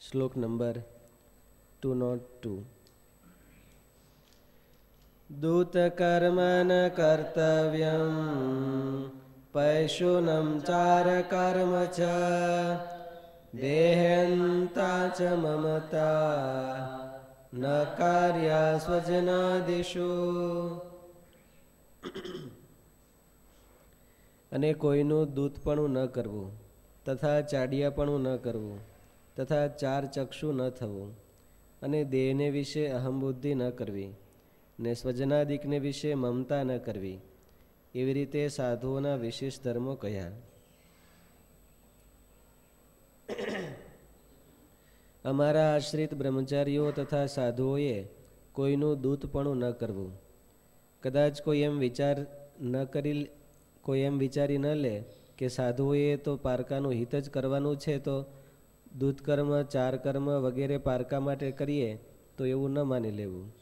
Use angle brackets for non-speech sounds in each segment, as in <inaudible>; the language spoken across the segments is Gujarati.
શ્લોક નંબર ટુ નોટ ટુ દૂતકર્મ ન કર્તવ્યમ પૈશુનમ ચાર કર્મ ચ દેહંતા ચ મમતા ન કાર્યા સ્વજનાદિશો અને કોઈનું દૂતપણું ન કરવું, તથા ચાડિયાપણું ન કરવું. તથા ચાર ચક્ષુ ન થવું અને દેહને વિશે અહમબુદ્ધિ ન કરવી ને સ્વજનાદિકને વિશે મમતા ન કરવી, એવી રીતે સાધુઓના વિશેષ ધર્મો કહ્યા અમારા આશ્રિત બ્રહ્મચારીઓ તથા સાધુઓએ કોઈનું દૂતપણું ન કરવું. કદાચ કોઈ એમ વિચાર ન કરી કોઈ એમ વિચારી ન લે કે સાધુઓએ તો પારકાનું હિત જ કરવાનું છે તો દૂધકર્મ ચાર કર્મ વગેરે પારકા માટે કરીએ તો એવું ન માની લેવું.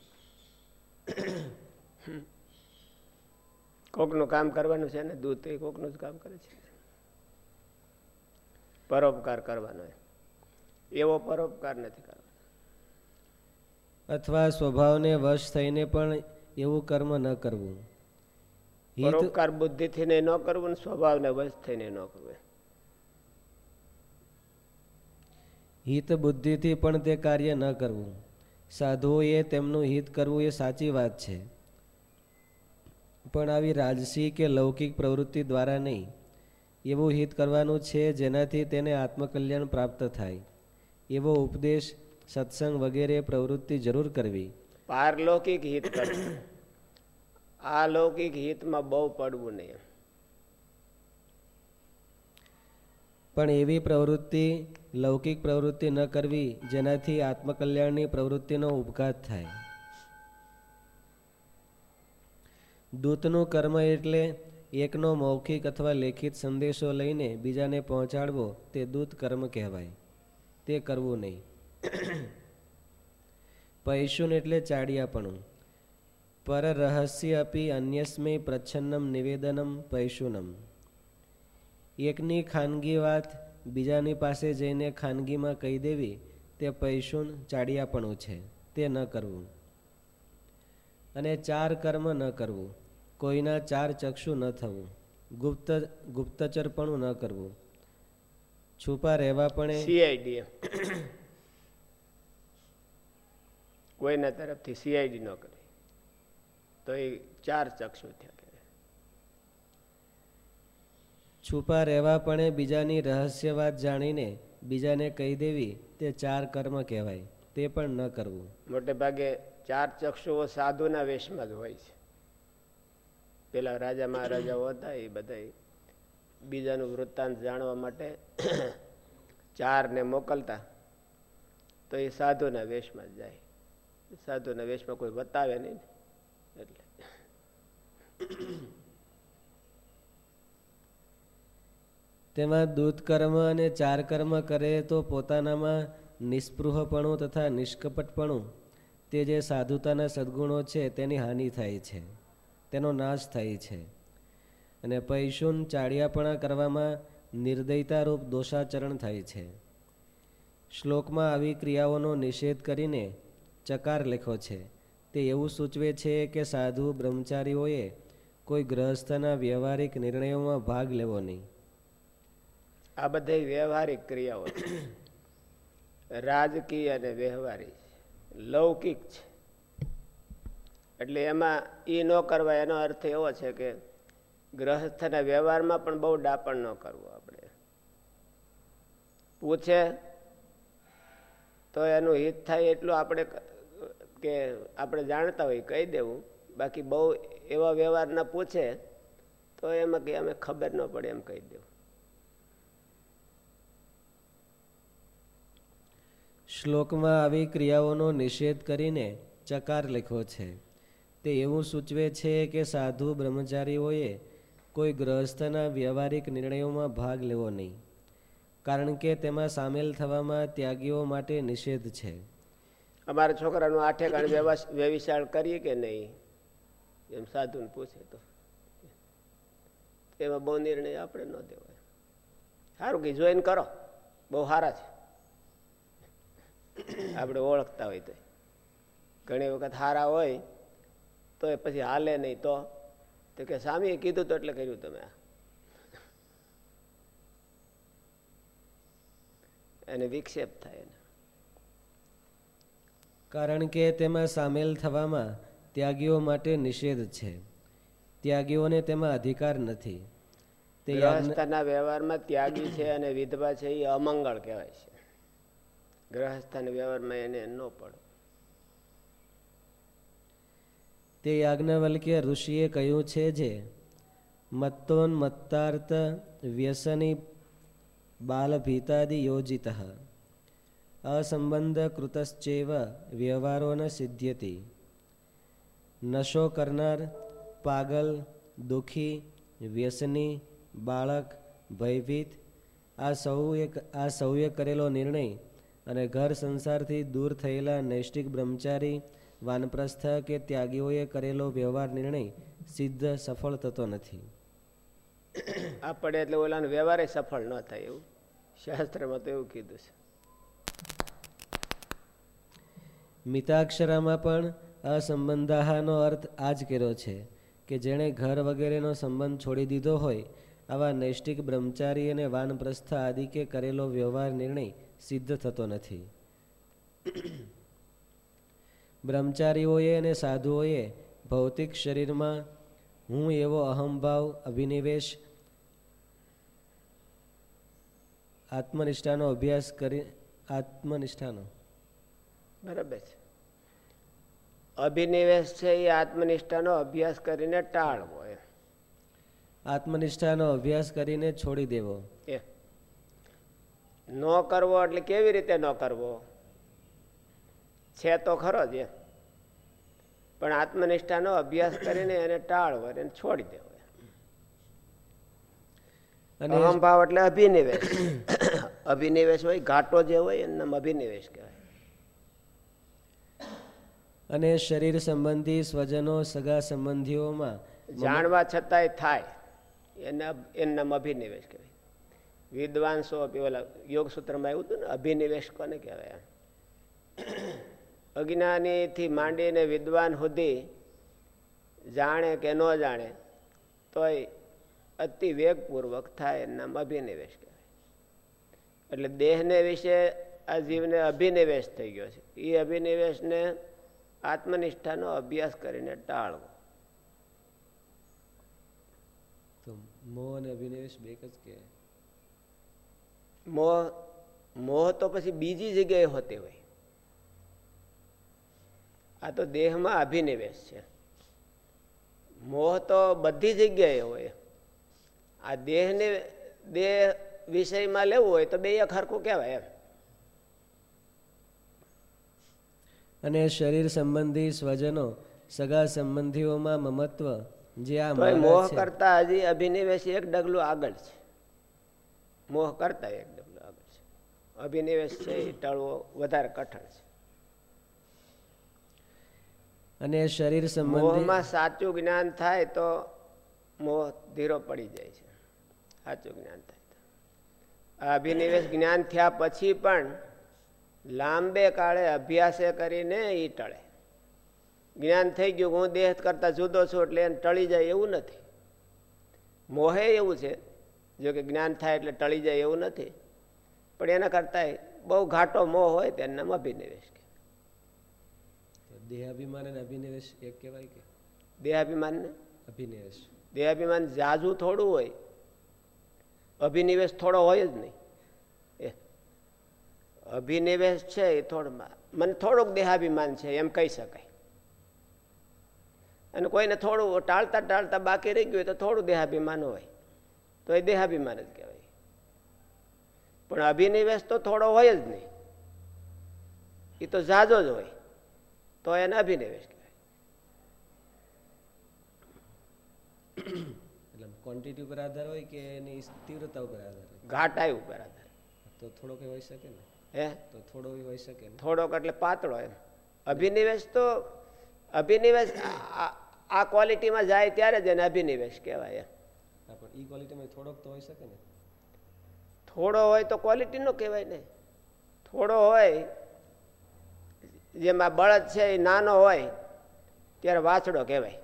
<coughs> કોકનું કામ કરવાનું છે ને દૂધ એ કોકનું જ કામ કરે છે. પરોપકાર કરવાનો એવો પરોપકાર નથી કરવાનો. અથવા સ્વભાવને વશ થઈને પણ એવું કર્મ ન કરવું. પરોપકાર બુદ્ધિથી ન કરવું ને સ્વભાવને વશ થઈને ન કરવું હિત બુદ્ધિથી પણ તે કાર્ય ન કરવું. સાધુઓએ તેમનું હિત કરવું એ સાચી વાત છે. પણ આવી રાજસી કે લૌકિક પ્રવૃત્તિ દ્વારા નહીં. એવું હિત કરવાનું છે જેનાથી તેને આત્મકલ્યાણ પ્રાપ્ત થાય. એવો ઉપદેશ સત્સંગ વગેરે પ્રવૃત્તિ જરૂર કરવી. પારલૌકિક હિત કરવું. આ લૌકિક હિતમાં બહુ પડવું નહીં. પણ એવી પ્રવૃત્તિ, લૌકિક પ્રવૃત્તિ ન કરવી જેનાથી આત્મકલ્યાણની પ્રવૃત્તિનો ઉપઘાત થાય. દૂતનું કર્મ એટલે એકનો મૌખિક અથવા લેખિત સંદેશો લઈને બીજાને પહોંચાડવો, તે દૂત કર્મ કહેવાય. તે કરવું નહીં. <clears throat> પૈશુન એટલે ચાડિયાપણું. પર રહસ્ય અપી અન્યસ્મય પ્રચ્છન્નમ નિવેદનમ પૈશુનમ. એકની ખાનગી વાત બીજાની પાસે જઈને ખાનગીમાં કહી દેવી, તે પૈસુન ચાડિયાપણું છે, તે ન કરવું. અને ચાર કર્મ ન કરવું, કોઈના ચાર ચક્ષુ ન થવું, ગુપ્ત, ગુપ્તચરપણું ન કરવું. છુપા રહેવા પણ સીઆઈડી કોઈના તરફથી સીઆઈડી ન કરે. તો એ ચાર ચક્ષુ થયા. છુપા રહેવા પણ બીજાની રહસ્ય વાત જાણીને બીજાને કહી દેવી તે ચાર કર્મ કહેવાય, તે પણ ન કરવું. મોટે ભાગે ચાર ચક્ષુઓ સાધુના વેશમાં જ હોય છે. પેલા રાજા મહારાજાઓ હતા એ બધા બીજાનું વૃત્તાંત જાણવા માટે <clears throat> ચારને મોકલતા, તો એ સાધુના વેશમાં જાય. સાધુના વેશમાં કોઈ બતાવે નહીં એટલે તેમાં દૂધ કર્મ અને ચાર કર્મ કરે તો પોતાનામાં નિસ્પૃહપણું તથા નિષ્કપટપણું. તે જે સાધુતાના સદગુણો છે તેની હાનિ થાય છે, તેનો નાશ થાય છે. અને પૈશુન ચાળિયાપણા કરવામાં નિર્દયતારૂપ દોષાચરણ થાય છે. શ્લોકમાં આવી ક્રિયાઓનો નિષેધ કરીને ચકાર લેખો છે. તે એવું સૂચવે છે કે સાધુ બ્રહ્મચારીઓએ કોઈ ગ્રહસ્થના વ્યવહારિક નિર્ણયોમાં ભાગ લેવો નહીં. આ બધી વ્યવહારિક ક્રિયાઓ રાજકીય અને વ્યવહારિક. લૌકિક છે. એટલે એમાં એ ન કરવા એનો અર્થ એવો છે કે ગ્રહસ્થના વ્યવહારમાં પણ બહુ ડાપણ ન કરવું આપણે. પૂછે તો એનું હિત થાય એટલું આપણે કે આપણે જાણતા હોય કહી દેવું. બાકી બહુ એવા વ્યવહારના પૂછે તો એમાં કે અમે ખબર ન પડે એમ કહી દેવું. શ્લોકમાં આવી ક્રિયાઓનો નિષેધ કરીને ચકાર લખ્યો છે. તે એવું સૂચવે છે કે સાધુ બ્રહ્મચારીઓએ કોઈ ગ્રહસ્થના વ્યવહારિક નિર્ણયોમાં ભાગ લેવો નહીં, કારણ કે તેમાં સામેલ થવામાં ત્યાગીઓ માટે નિષેધ છે. અમારા છોકરાનું આઠે કાણ વ્યવિશાળ કરીએ કે નહીં? એમ સાધુને પૂછે તો. એમાં બહુ નિર્ણય આપણે ન દેવાય. સારું કે જોઈન કરો. બહુ સારા છે. આપણે ઓળખતા હોય તો. ઘણી વખત હારા હોય તો એ પછી હાલે નહીં તો. તો કે સ્વામીએ કીધું તો એટલે કર્યું તમે એને વિક્ષેપ થાય એને. કારણ કે તેમાં સામેલ થવામાં ત્યાગીઓ માટે નિષેધ છે. ત્યાગીઓને તેમાં અધિકાર નથી. તે વ્યવહારમાં ત્યાગી છે અને વિધવા છે એ અમંગળ કહેવાય છે. ગ્રહસ્થના વ્યવહારમાં એને ન પડે. તે યાજ્ઞવલ્ક્ય ઋષિએ કહ્યું છે જે, મત્તોન મત્તાર્થ વ્યસની બાલભીતાદિ યોજિત. અસંબંધ કૃતશ્ચેવ વ્યવહારો ન સિદ્ધ્યતી. નશો કરનાર પાગલ, દુઃખી, વ્યસની, બાળક, ભયભીત, આ સૌએ આ સૌએ કરેલો નિર્ણય અને ઘર સંસારથી દૂર થયેલા નૈષ્ટિક બ્રહ્મચારી વાનપ્રસ્થ કે ત્યાગીઓએ કરેલો વ્યવહાર નિર્ણય સિદ્ધ સફળ થતો નથી. આ પડે એટલે ઓલાનો વ્યવહાર સફળ ન થાય એવું. શાસ્ત્રમાં તો એવું કીધું છે. મિતાક્ષરામાં પણ અસંબંધાહાનો અર્થ આ જ કર્યો છે કે જેણે ઘર વગેરેનો સંબંધ છોડી દીધો હોય આવા નૈષ્ટિક બ્રહ્મચારી અને વાનપ્રસ્થ આદિ કે કરેલો વ્યવહાર નિર્ણય સિદ્ધ થતો નથી. બ્રહ્મચારીઓએ અને સાધુઓએ ભૌતિક શરીરમાં હું એવો અહમભાવ અભિનિવેશ, આત્મનિષ્ઠાનો અભ્યાસ કરી, આત્મનિષ્ઠાનો. બરાબર છે. અભિનિવેશ છે એ આત્મનિષ્ઠાનો અભ્યાસ કરીને ટાળવો એમ. આત્મનિષ્ઠાનો અભ્યાસ કરીને છોડી દેવો. ન કરવો એટલે કેવી રીતે ન કરવો? છે તો ખરો જ પણ આત્મનિષ્ઠાનો અભ્યાસ કરીને એને ટાળવો એને છોડી દેવો અને અહમભાવ એટલે અભિનિવેશ. અભિનિવેશ હોય ઘાટો જે હોય એને અભિનિવેશ કહેવાય. અને શરીર સંબંધી સ્વજનો સગા સંબંધીઓમાં જાણવા છતાંય થાય. એને એનું અભિનિવેશ કહેવાય. વિદ્વાંસો ઓલા યોગ સૂત્રમાં આવ્યું હતું ને, અભિનિવેશ કોને કહેવાય અજ્ઞાનીથી માંડીને વિદ્વાન સુધી જાણે કે ન જાણે, તોય અતિ વેગપૂર્વક થાય નામ અભિનિવેશ કહેવાય. એટલે દેહને વિશે આ જીવને અભિનિવેશ થઈ ગયો છે. એ અભિનિવેશને આત્મનિષ્ઠાનો અભ્યાસ કરીને ટાળવો. મોહ અને અભિનિવેશ બે જ કે મોહ મોહ તો પછી બીજી જગ્યાએ હોતી હોય. આ તો દેહમાં અભિનિવેશ છે. મોહ તો બધી જગ્યાએ હોય. આ દેહને દેહ વિષયમાં લેવું હોય તો બે એક હરખું કહેવાય એમ. અને શરીર સંબંધી સ્વજનો સગા સંબંધીઓમાં મમત્વ જે આ મોહ કરતા હજી અભિનિવેશ એક ડગલું આગળ છે. મોહ કરતા એક ડગલું આગળ છે. અભિનિવેશ છે એ ટાળવો વધારે કઠણ છે. અને શરીર મોહમાં સાચું જ્ઞાન થાય તો મોહ ધીરો પડી જાય છે. સાચું જ્ઞાન થાય અભિનિવેશ જ્ઞાન થયા પછી પણ લાંબે કાળે અભ્યાસે કરીને એ ટળે. જ્ઞાન થઈ ગયું હું દેહ કરતા જુદો છું એટલે એને ટળી જાય એવું નથી. મોહે એવું છે જો કે જ્ઞાન થાય એટલે ટળી જાય એવું નથી. પણ એના કરતા બહુ ઘાટો મોહ હોય તેનું નામ અભિનિવેશ દેહાભિમાન અને અભિનિવેશ એક કહેવાય કે? દેહાભિમાન ને? અભિનિવેશ. દેહાભિમાન જાજુ થોડું હોય. અભિનિવેશ થોડો હોય જ નહીં. એ. અભિનિવેશ છે એ થોડો મને થોડુંક દેહાભિમાન છે એમ કહી શકાય. અને કોઈને થોડું ટાળતા ટાળતા બાકી રહી ગયું તો થોડું દેહાભિમાન હોય. તો એ દેહાભિમાન જ કહેવાય. પણ અભિનિવેશ તો થોડો હોય જ નહીં. એ તો જાજો જ હોય. તો એને અભિનિવેશ એટલે ક્વોન્ટિટી ઉપર આધાર હોય કે એની તીવ્રતા ઉપર આધાર હોય? ઘાટાઈ ઉપર આધાર. તો થોડોક હોઈ શકે ને? હે? તો થોડો હોઈ શકે થોડોક એટલે પાતળો એમ. અભિનિવેશ તો અભિનિવેશ આ ક્વોલિટીમાં જાય ત્યારે જ એને અભિનિવેશ કહેવાય. પણ ક્વોલિટીમાં થોડોક તો હોઈ શકે ને. થોડો હોય તો ક્વોલિટીનો કહેવાય ને. થોડો હોય જેમાં બળદ છે એ નાનો હોય ત્યારે વાછડો કહેવાય.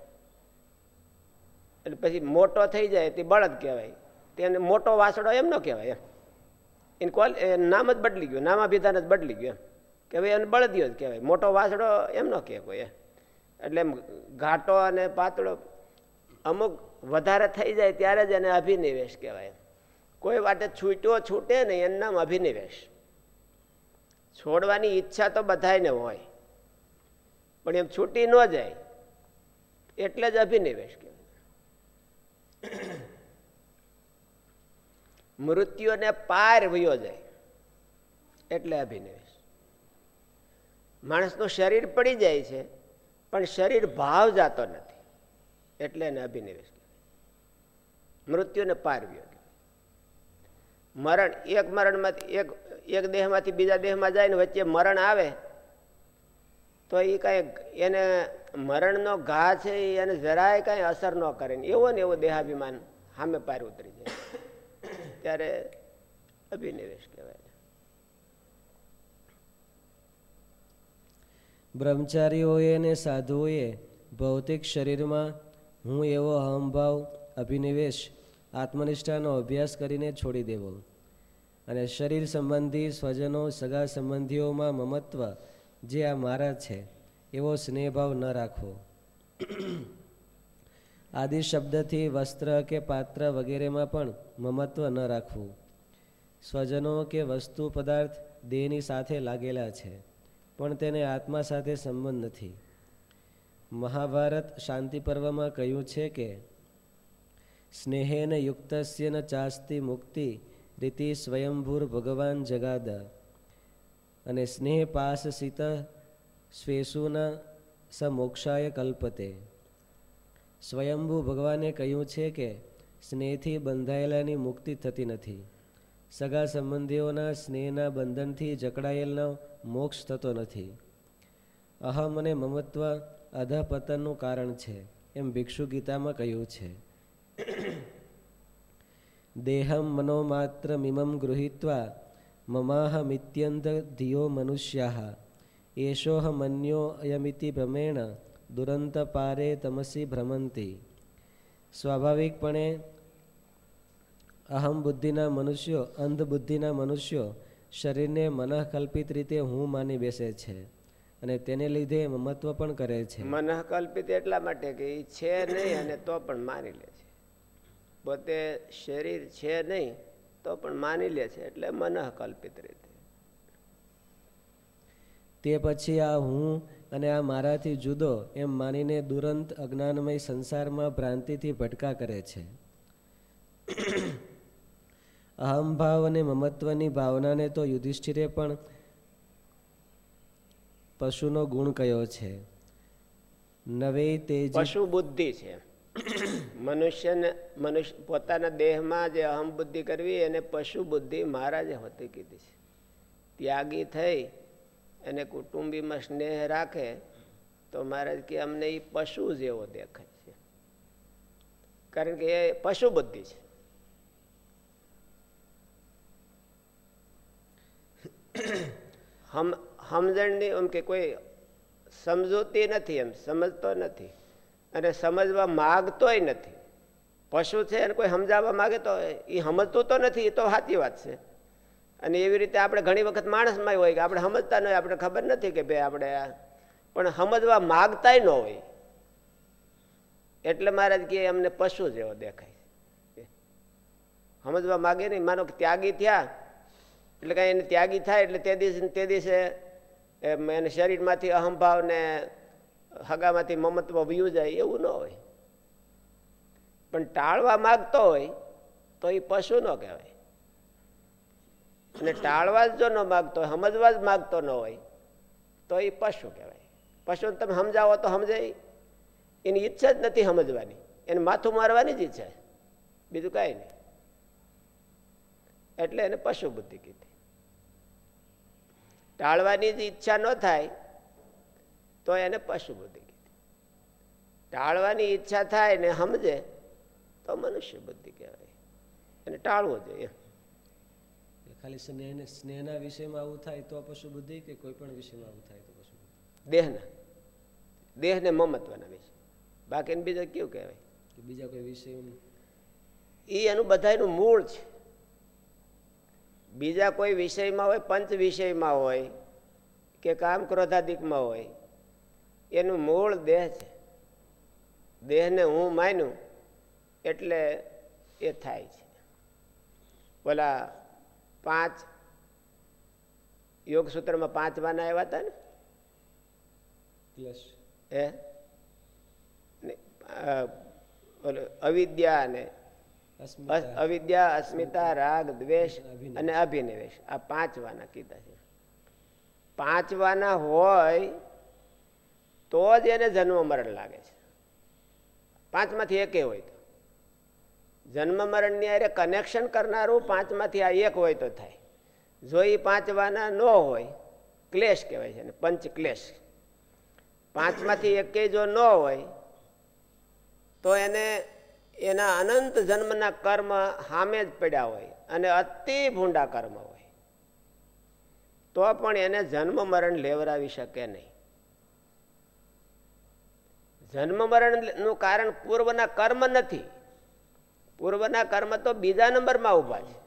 એટલે પછી મોટો થઈ જાય તે બળદ કહેવાય. તેને મોટો વાછડો એમ ન કહેવાય એમ. એને નામ જ બદલી ગયું નામાભિધાન જ બદલી ગયું એમ. કે ભાઈ એને બળદિયો જ કહેવાય. મોટો વાછડો એમ ન કહે કોઈ એટલે ઘાટો અને પાતળો અમુક વધારે થઈ જાય ત્યારે જ એને અભિનિવેશ કહેવાય. કોઈ વાટે છૂટ્યો છૂટે નહીં, એનું નામ અભિનિવેશ. છોડવાની ઈચ્છા તો બધાને હોય, પણ એમ છૂટી ન જાય, એટલે જ અભિનિવેશ કહેવાય. મૃત્યુને પાર વયો જાય, એટલે અભિનિવેશ. માણસનું શરીર પડી જાય છે પણ શરીર ભાવ જાતો નથી. એટલે એને અભિનિવેશ મૃત્યુને પાર વયો મરણ, એક મરણમાંથી, એક એક દેહમાંથી બીજા દેહમાં જાય ને વચ્ચે મરણ આવે, તો એ કાંઈ એને મરણનો ઘા છે એને જરાય કાંઈ અસર ન કરે ને એવો ને એવો દેહાભિમાન સામે પાર ઉતરી જાય. ત્યારે અભિનિવેશ કહેવાય. બ્રહ્મચારીઓએ અને સાધુઓએ ભૌતિક શરીરમાં હું એવો અહમભાવ અભિનિવેશ, આત્મનિષ્ઠાનો અભ્યાસ કરીને છોડી દેવો. અને શરીર સંબંધી સ્વજનો, સગા સંબંધીઓમાં મમત્વ જે આ મારા છે, એવો સ્નેહભાવ ન રાખવો. <clears throat> આદિ શબ્દથી વસ્ત્ર કે પાત્ર વગેરેમાં પણ મમત્વ ન રાખવું. સ્વજનો કે વસ્તુ પદાર્થ દેહની સાથે લાગેલા છે. પણ તેને આત્મા સાથે સંબંધ નથી. મહાભારત શાંતિ પર્વમાં કહ્યું છે કે, સ્નેહેન યુક્તસ્ય ન ચાસ્તી મુક્તિ રીતિ સ્વયંભૂર ભગવાન જગાદ. અને સ્નેહ પાસ સીત સ્વેસુના સ મોક્ષાય કલ્પતે. સ્વયંભૂ ભગવાને કહ્યું છે કે, સ્નેહથી બંધાયેલાની મુક્તિ થતી નથી. સગા સંબંધીઓના સ્નેહના બંધનથી જકડાયેલનો મોક્ષ થતો નથી. અહમ અને મમત્વ અધપતનનું કારણ છે, એમ ભિક્ષુ ગીતામાં કહ્યું છે. દેહમ મનોમાત્ર મિમમ ગૃહીત્વા મમાહમિત્યંત ધિયો મનુષ્યા, એશોહ મન્યો અયમિતિ ભ્રમેણ, દુરંત પારે તમસી ભ્રમંતી. સ્વાભાવિકપણે, અહમ બુદ્ધિના મનુષ્યો, અંધ બુદ્ધિના મનુષ્યો શરીરને મનઃકલ્પિત રીતે હું માની બેસે છે અને તેને લીધે મમત્વ પણ કરે છે. મનઃકલ્પિત એટલા માટે કે એ છે નહીં અને તો પણ માની લે છે. પોતે શરીર છે નહીં તો પણ માની લે છે એટલે મનઃકલ્પિત રીતે. તે પછી આ હું અને આ મારાથી જુદો એમ માનીને દુરંત અજ્ઞાનમય સંસારમાં ભ્રાંતિથી ભટકા કરે છે. અહમભાવ અને મમત્વની ભાવનાને તો યુધિષ્ઠિરે પણ પશુનો ગુણ કયો છે? નવે તેજ પશુ બુદ્ધિ છે. મનુષ્યને મનુષ્ય પોતાના દેહમાં જે અહમ બુદ્ધિ કરવી એને પશુ બુદ્ધિ મહારાજે હોતી કીધી છે. ત્યાગી થઈ અને કુટુંબીમાં સ્નેહ રાખે તો મહારાજ કે અમને એ પશુ જેવો દેખાય છે. કારણ કે એ પશુ બુદ્ધિ છે. હમ સમજણની એમ કે કોઈ સમજૂતી નથી એમ, સમજતો નથી. અને સમજવા માગતોય નથી. પશુ છે અને કોઈ સમજાવવા માગે તો એ સમજતું તો નથી એ તો સાચી વાત છે. અને એવી રીતે આપણે ઘણી વખત માણસમાં હોય કે આપણે સમજતા ન હોય, આપણે ખબર નથી કે ભાઈ આપણે પણ સમજવા માગતાય ન હોય. એટલે મહારાજ કે અમને પશુ જેવો દેખાય સમજવા માગે નહીં, માનો કે ત્યાગી થયા એટલે કાંઈ એને ત્યાગી થાય એટલે તે દિવસે તે દિવસે એને શરીરમાંથી અહંભાવ ને હગામાંથી મમત્વ વયું જાય એવું ન હોય. પણ ટાળવા માગતો હોય તો એ પશુ ન કહેવાય. અને ટાળવા જ જો ન માગતો હોય, સમજવા જ માગતો ન હોય, તો એ પશુ કહેવાય. પશુને તમે સમજાવો તો સમજાય. એની ઈચ્છા જ નથી સમજવાની. એને માથું મારવાની જ ઈચ્છા બીજું કાંઈ નહીં. એટલે એને પશુ બુદ્ધિ કીધી. ટાળવાની જ ઈચ્છા ન થાય તો એને પશુ બુદ્ધિ કીધી ટાળવાની ઈચ્છા થાય ને સમજે તો મનુષ્ય બુદ્ધિ કહેવાય. એને ટાળવો જોઈએ. ખાલી સ્નેહ સ્નેહના વિષયમાં આવું થાય તો પશુ બુદ્ધિ કે કોઈ પણ વિષયમાં આવું થાય તો પશુ દેહના. દેહને મમત્વના વિષય. બાકીને બીજા કેવું કહેવાય? બીજા કોઈ વિષય એ એનું બધાનું મૂળ છે. બીજા કોઈ વિષયમાં હોય પંચ વિષયમાં હોય કે કામ ક્રોધાદિકમાં હોય એનું મૂળ દેહ છે. દેહને હું માન્યું એટલે એ થાય છે. બોલા પાંચ યોગ સૂત્રમાં પાંચ વાના આવ્યા હતા ને? એ અવિદ્યા ને અવિદ્યા અસ્મિતા રાગ દ્વેષ અને અભિનિવેશ. આ પાંચ વાના કીધા છે. પાંચ વાના હોય તો જ એને જન્મ મરણ લાગે છે. પાંચમાંથી એકે હોય તો. જન્મ મરણની અરે કનેક્શન કરનારું પાંચમાંથી આ એક હોય તો થાય. જો એ પાંચ વાના ન હોય ક્લેશ કહેવાય છે પંચ ક્લેશ પાંચમાંથી એકે જો ન હોય તો એને એના અનંત જન્મના કર્મ સામે જ પડ્યા હોય અને અતિ ભૂંડા કર્મ હોય. તો પણ એને જન્મ મરણ લેવરાવી શકે નહીં. જન્મ મરણનું કારણ પૂર્વના કર્મ નથી. પૂર્વના કર્મ તો બીજા નંબરમાં ઊભા છે.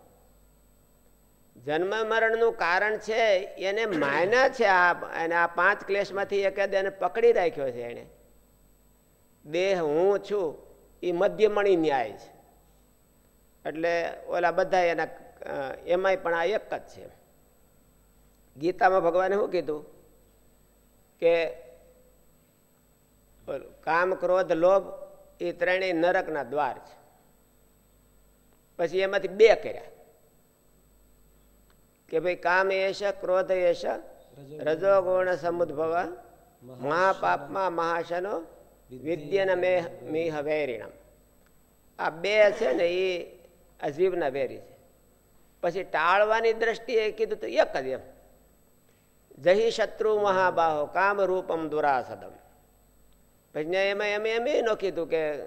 જન્મ મરણનું કારણ છે, એને માયના છે આ આ પાંચ ક્લેશમાંથી એક એને પકડી રાખ્યો છે એને દેહ હું છું એ મધ્યમણી ન્યાય છે. એટલે ઓલા બધા એના એમાંય પણ આ એક જ છે. ગીતામાં ભગવાને શું કીધું? કે કામ ક્રોધ લોભ એ ત્રણેય નરકના દ્વાર છે. પછી એમાંથી બે કર્યા. કે ભાઈ કામ એશ ક્રોધ એશ રજોગુણ સમુદ્ભવ મહાપાપમાં મહાશનો વિદ્યન મેહ વેરીણમ. આ બે છે ને એ અજીવના વેરી છે. પછી ટાળવાની દ્રષ્ટિએ કીધું તો એક જ એમ. જહી શત્રુ મહાબાહો, કામ રૂપમ દુરાસદમ. પછી એમાં એમ એમ ન કીધું કે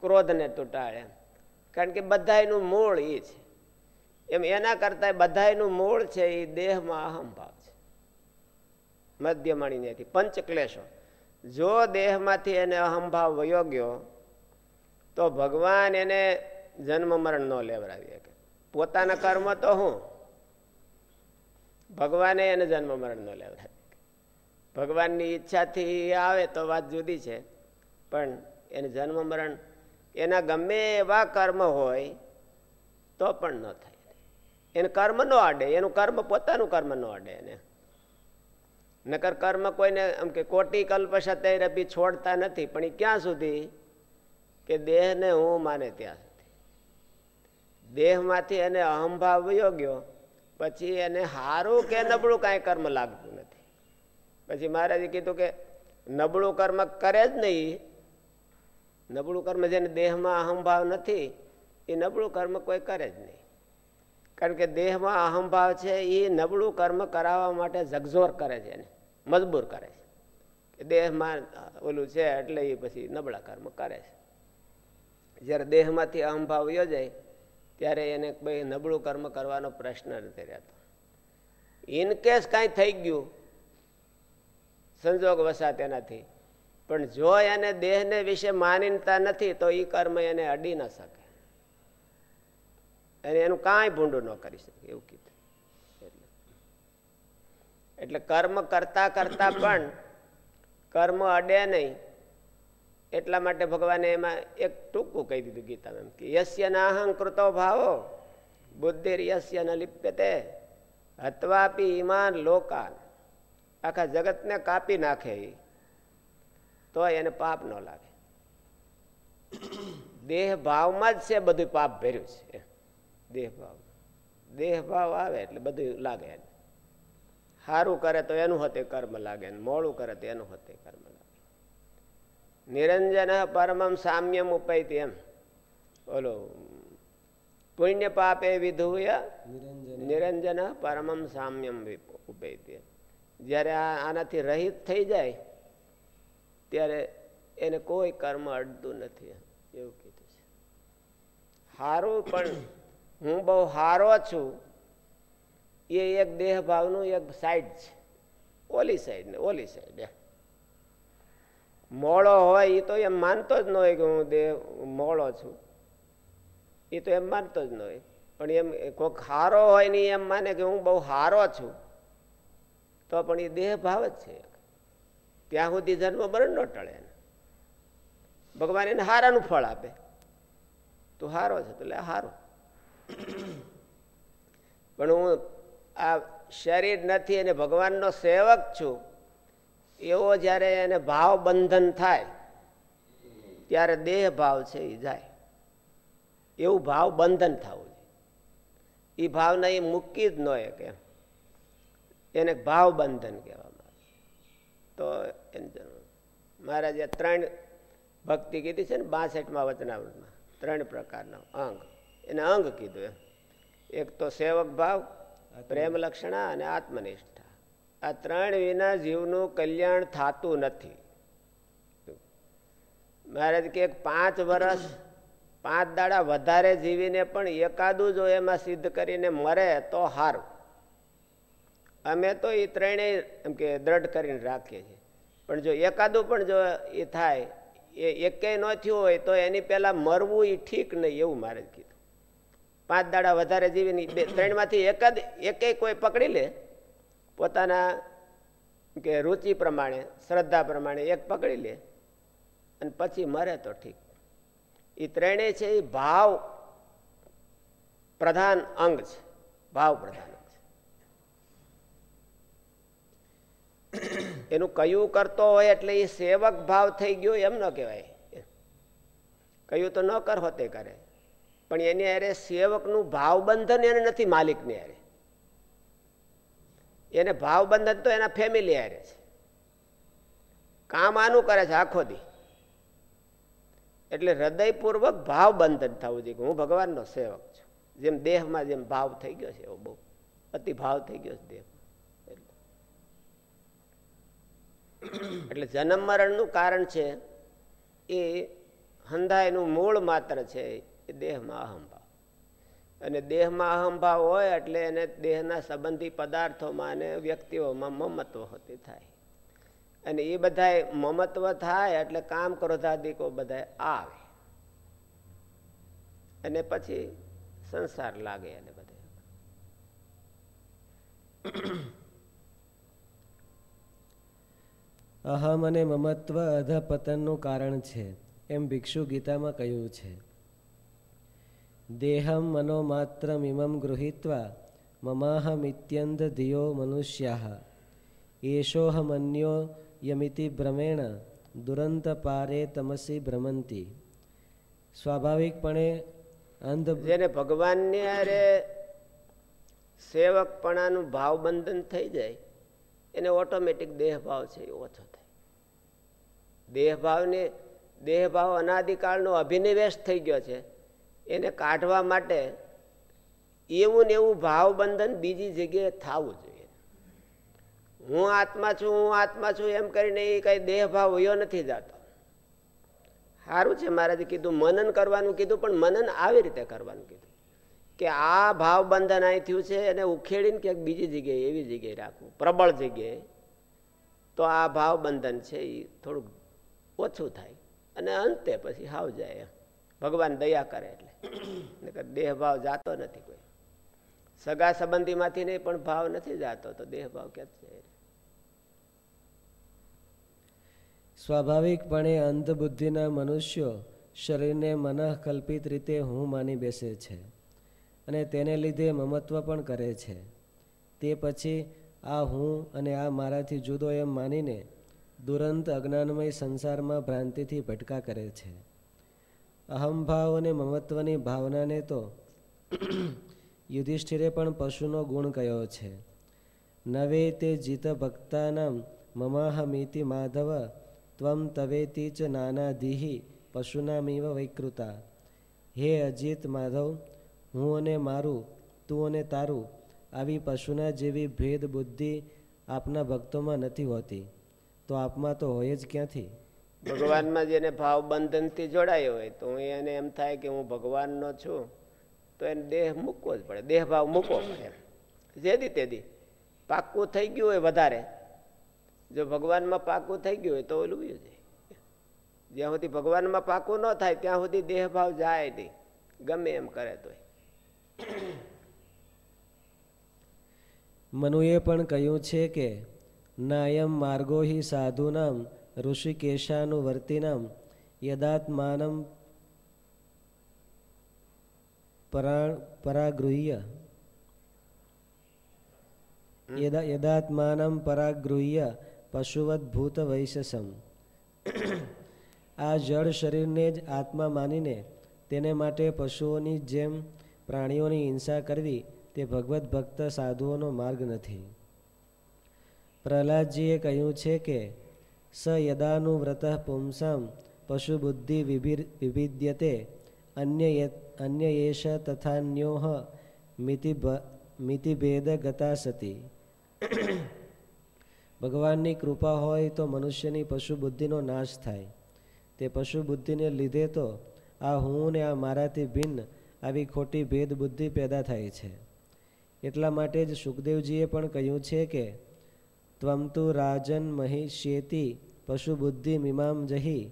ક્રોધને તું ટાળે કારણ કે બધાનું મૂળ એ છે. એમ એના કરતાં બધાનું મૂળ છે એ દેહમાં અહમભાવ છે. મધ્યમણીનેથી પંચક્લેશો. જો દેહમાંથી એને અહંભાવ વયો ગયો, તો ભગવાન એને જન્મ મરણ ન લેવડાવી શકે. પોતાના કર્મ તો હું? ભગવાને એને જન્મ મરણ ન લેવડાવી ભગવાનની ઈચ્છાથી આવે તો વાત જુદી છે, પણ એને જન્મ મરણ એના ગમે એવા કર્મ હોય, તો પણ ન થાય. એને કર્મ ન આડે, એનું કર્મ પોતાનું કર્મ ન આડે એને. નકર કર્મ કોઈને, આમ કે કોટી કલ્પ રબી છોડતા નથી. પણ એ ક્યાં સુધી? કે દેહને હું માને ત્યાં સુધી. દેહમાંથી એને અહંભાવ યોગ્યો પછી એને સારું કે નબળું કાંઈ કર્મ લાગતું નથી. પછી મહારાજે કીધું કે નબળું કર્મ કરે જ નહીં. નબળું કર્મ જેને દેહમાં અહંભાવ નથી એ નબળું કર્મ કોઈ કરે જ નહીં. કારણ કે દેહમાં અહંભાવ છે એ નબળું કર્મ કરાવવા માટે ઝગઝોર કરે છે એને. મજબૂર કરે છે. દેહમાં ઓલું છે એટલે એ પછી નબળા કર્મ કરે છે. જ્યારે દેહમાંથી અહંભાવ યોજાય ત્યારે એને ભાઈ નબળું કર્મ કરવાનો પ્રશ્ન નથી રહેતો. ઇનકેસ કાંઈ થઈ ગયું, સંજોગ વસાત એનાથી પણ જો એને દેહને વિશે માનીનતા નથી, તો એ કર્મ એને અડી ન શકે. અને એનું કાંઈ ભૂંડું ન કરી શકે, એવું કીધું. એટલે કર્મ કરતા કરતા પણ કર્મ અડે નહીં. એટલા માટે ભગવાને એમાં એક ટૂંકું કહી દીધું ગીતા એમ કે યસ્ય નાહંકૃતો ભાવો, બુદ્ધિર યસ્ય ન લિપ્યતે, હતવાપી ઈમાન લોકાન. આખા જગતને કાપી નાખે તો એને પાપ ન લાગે. દેહ ભાવમાં જ છે, બધું પાપ ભર્યું છે. દેહ ભાવ. દેહ આવે એટલે બધું લાગે એને. સારું કરે તો એનું હતે કર્મ લાગે મોડું કરે તો એનું હતે કર્મ લાગે. નિરંજન પરમમ સામ્યમ ઉપૈતી એમ. ઓલો પુણ્ય પાપે વિધુય નિરંજન. પરમમ સામ્યમ ઉપૈતી જયારે આનાથી રહિત થઈ જાય ત્યારે એને કોઈ કર્મ અડતું નથી એવું કીધું છે. સારું પણ હું બહુ હારો છું એ એક દેહ ભાવનું એક સાઈડ છે. ઓલી સાઈડ ને ઓલી સાઈડ મોળો હોય એ તો એમ માનતો જ ન હોય કે હું દેહ મોળો છું. એ તો એમ માનતો જ ન હોય. પણ એમ કોઈક હારો હોય ને એમ માને કે હું બહુ હારો છું. તો પણ એ દેહ ભાવ જ છે. ત્યાં સુધી જન્મ મરણ ન ટળે ભગવાન એને હારાનું ફળ આપે. તું હારો છે એટલે હારો. પણ હું આ શરીર નથી અને ભગવાનનો સેવક છું, એવો જ્યારે એને ભાવ બંધન થાય, ત્યારે દેહ ભાવ છે એ જાય. એવું ભાવ બંધન થવું જોઈએ. એ ભાવના એ મૂકી જ ન એમ. એને ભાવ બંધન કહેવામાં તો મહારાજે ત્રણ ભક્તિ કીધી છે ને બાસઠમાં વચનાવૃતમાં ત્રણ પ્રકારના અંગ. એને અંગ કીધું એમ. એક તો સેવક ભાવ પ્રેમ લક્ષણા અને આત્મનિષ્ઠા. આ ત્રણ વિના જીવનું કલ્યાણ થતું નથી. મહારાજ કે પાંચ વર્ષ પાંચ દાડા વધારે જીવીને પણ એકાદું જો એમાં સિદ્ધ કરીને મરે તો હારું. અમે તો એ ત્રણેય એમ કે દ્રઢ કરીને રાખીએ છીએ. પણ જો એકાદું પણ જો એ થાય, એ એકે ન થયું હોય તો એની પહેલાં મરવું એ ઠીક નહીં એવું મારે કીધું પાંચ દાડા વધારે જીવીને બે ત્રણમાંથી જ એકે કોઈ પકડી લે, પોતાના કે રુચિ પ્રમાણે, શ્રદ્ધા પ્રમાણે એક પકડી લે અને પછી મરે તો ઠીક. એ ત્રણેય છે એ ભાવ પ્રધાન અંગ છે. ભાવ પ્રધાન છે. એનું કયું કરતો હોય એટલે એ સેવક ભાવ થઈ ગયો એમ ન કહેવાય. કયું તો ન કર હોતે કરે. પણ એની અરે સેવકનું ભાવ બંધન એને નથી માલિકની અરે. એને ભાવ બંધન તો એના ફેમિલી અરે છે. કામ આનું કરે છે આખો દી. એટલે હૃદયપૂર્વક ભાવ બંધન થવું જોઈએ હું ભગવાનનો સેવક છું. જેમ દેહમાં જેમ ભાવ થઈ ગયો છે એવો બહુ અતિ ભાવ થઈ ગયો છે દેહ. એટલે જન્મ મરણનું કારણ છે એ હંધાયનું મૂળ માત્ર છે દેહમાં અહંભાવ અને દેહમાં અહંભાવ હોય એટલે એને દેહના સંબંધી પદાર્થોમાં અને વ્યક્તિઓમાં મમત્વ હોતી થાય. અને એ બધા મમત્વ થાય એટલે કામ ક્રોધાદિકો બધા આવે. અને પછી સંસાર લાગે અને બધા. અહમ અને મમત્વ અધપતનનું કારણ છે, એમ ભિક્ષુ ગીતામાં કહ્યું છે. દેહમ મનોમાત્ર ઇમમ ગૃહીત્વા મમાહમિત્યંધ ધિયો મનુષ્યા। એશોહમન્યો યમિતિ ભ્રમેણ દુરંત પારે તમસી ભ્રમંતી। સ્વાભાવિકપણે અંધ જેને ભગવાનની અરે સેવકપણાનું ભાવબંધન થઈ જાય, એને ઓટોમેટિક દેહભાવ છે એ ઓછો થાય। દેહભાવને, દેહભાવ અનાદિકાળનો અભિનિવેશ થઈ ગયો છે એને કાઢવા માટે એવું ને એવું ભાવ બંધન બીજી જગ્યાએ થવું જોઈએ. હું આત્મા છું, હું આત્મા છું, એમ કરીને એ કઈ દેહ ભાવ નથી જતો. સારું છે મહારાજે કીધું, મનન કરવાનું કીધું, પણ મનન આવી રીતે કરવાનું કીધું. કે આ ભાવ બંધન અહીં થયું છે, એને ઉખેડીને ક્યાંક બીજી જગ્યાએ, એવી જગ્યાએ રાખવું, પ્રબળ જગ્યાએ. તો આ ભાવ બંધન છે એ થોડુંક ઓછું થાય. અને અંતે પછી હાવ જાય ભગવાન દયા કરે એટલે. દેહ ભાવ જાતો નથી કોઈ. સગા સંબંધીમાંથી નહીં, પણ ભાવ નથી જાતો, તો દેહ ભાવ ક્યાં સ્વાભાવિકપણે અંધબુદ્ધિના મનુષ્યો શરીરને મનઃકલ્પિત રીતે હું માની બેસે છે અને તેને લીધે મમત્વ પણ કરે છે. તે પછી આ હું અને આ મારાથી જુદો એમ માનીને દુરંત અજ્ઞાનમય સંસારમાં ભ્રાંતિથી ભટકા કરે છે. અહમભાવ અને મમત્વની ભાવનાને તો યુધિષ્ઠિરે પણ પશુનો ગુણ કયો છે? નવે તે જીત ભક્તાનામ મમાહમિતિ માધવ, ત્વમ તવેતી ચ નાનાધીહી પશુનામીવ વૈકૃતા. હે અજીત માધવ, હું અને મારું, તું અને તારું, આવી પશુના જેવી ભેદ બુદ્ધિ આપના ભક્તોમાં નથી હોતી. તો આપમાં તો હોય જ ક્યાંથી? ભગવાનમાં જેને ભાવ બંધનથી જોડાયો હોય તો એને એમ થાય કે હું ભગવાનનો છું, તો એને દેહ મૂકવો જ પડે દેહ ભાવ મૂકવો પડે જેદી તેદી પાક્કું થઈ ગયું હોય વધારે, જો ભગવાનમાં પાકું થઈ ગયું હોય તો ઓલું જાય જ્યાં સુધી ભગવાનમાં પાકું ન થાય, ત્યાં સુધી દેહ ભાવ જાય નહીં, ગમે એમ કરે તોય. મનુએ પણ કહ્યું છે કે નાયમ માર્ગો હિ સાધુનામ ઋષિકેશાનુવર્તિનામ યદાત્માનમ પરાગૃહ્ય યદાત્માનમ પરાગૃહ્ય પશુવદ્ભૂત વૈશસમ આ જળ શરીરને જ આત્મા માનીને તેને માટે પશુઓની જેમ પ્રાણીઓની હિંસા કરવી તે ભગવત ભક્ત સાધુઓનો માર્ગ નથી. પ્રહલાદજીએ કહ્યું છે કે સ યદાનુવ્રત પુંસામ પશુ બુદ્ધિ વિભિદ્યતે અન્ય અન્ય એશ તથાન્યોહ મિતિભેદગતા મિતિભેદ ગતા સતી ભગવાનની કૃપા હોય તો મનુષ્યની પશુ બુદ્ધિનો નાશ થાય। તે પશુ બુદ્ધિને લીધે તો આ હું ને આ મારાથી ભિન્ન આવી ખોટી ભેદ બુદ્ધિ પેદા થાય છે। એટલા માટે જ સુખદેવજીએ પણ કહ્યું છે કે ત્વમ તુ રાજન મહિષ્યેતી પશુ બુદ્ધિ મીમામ જહી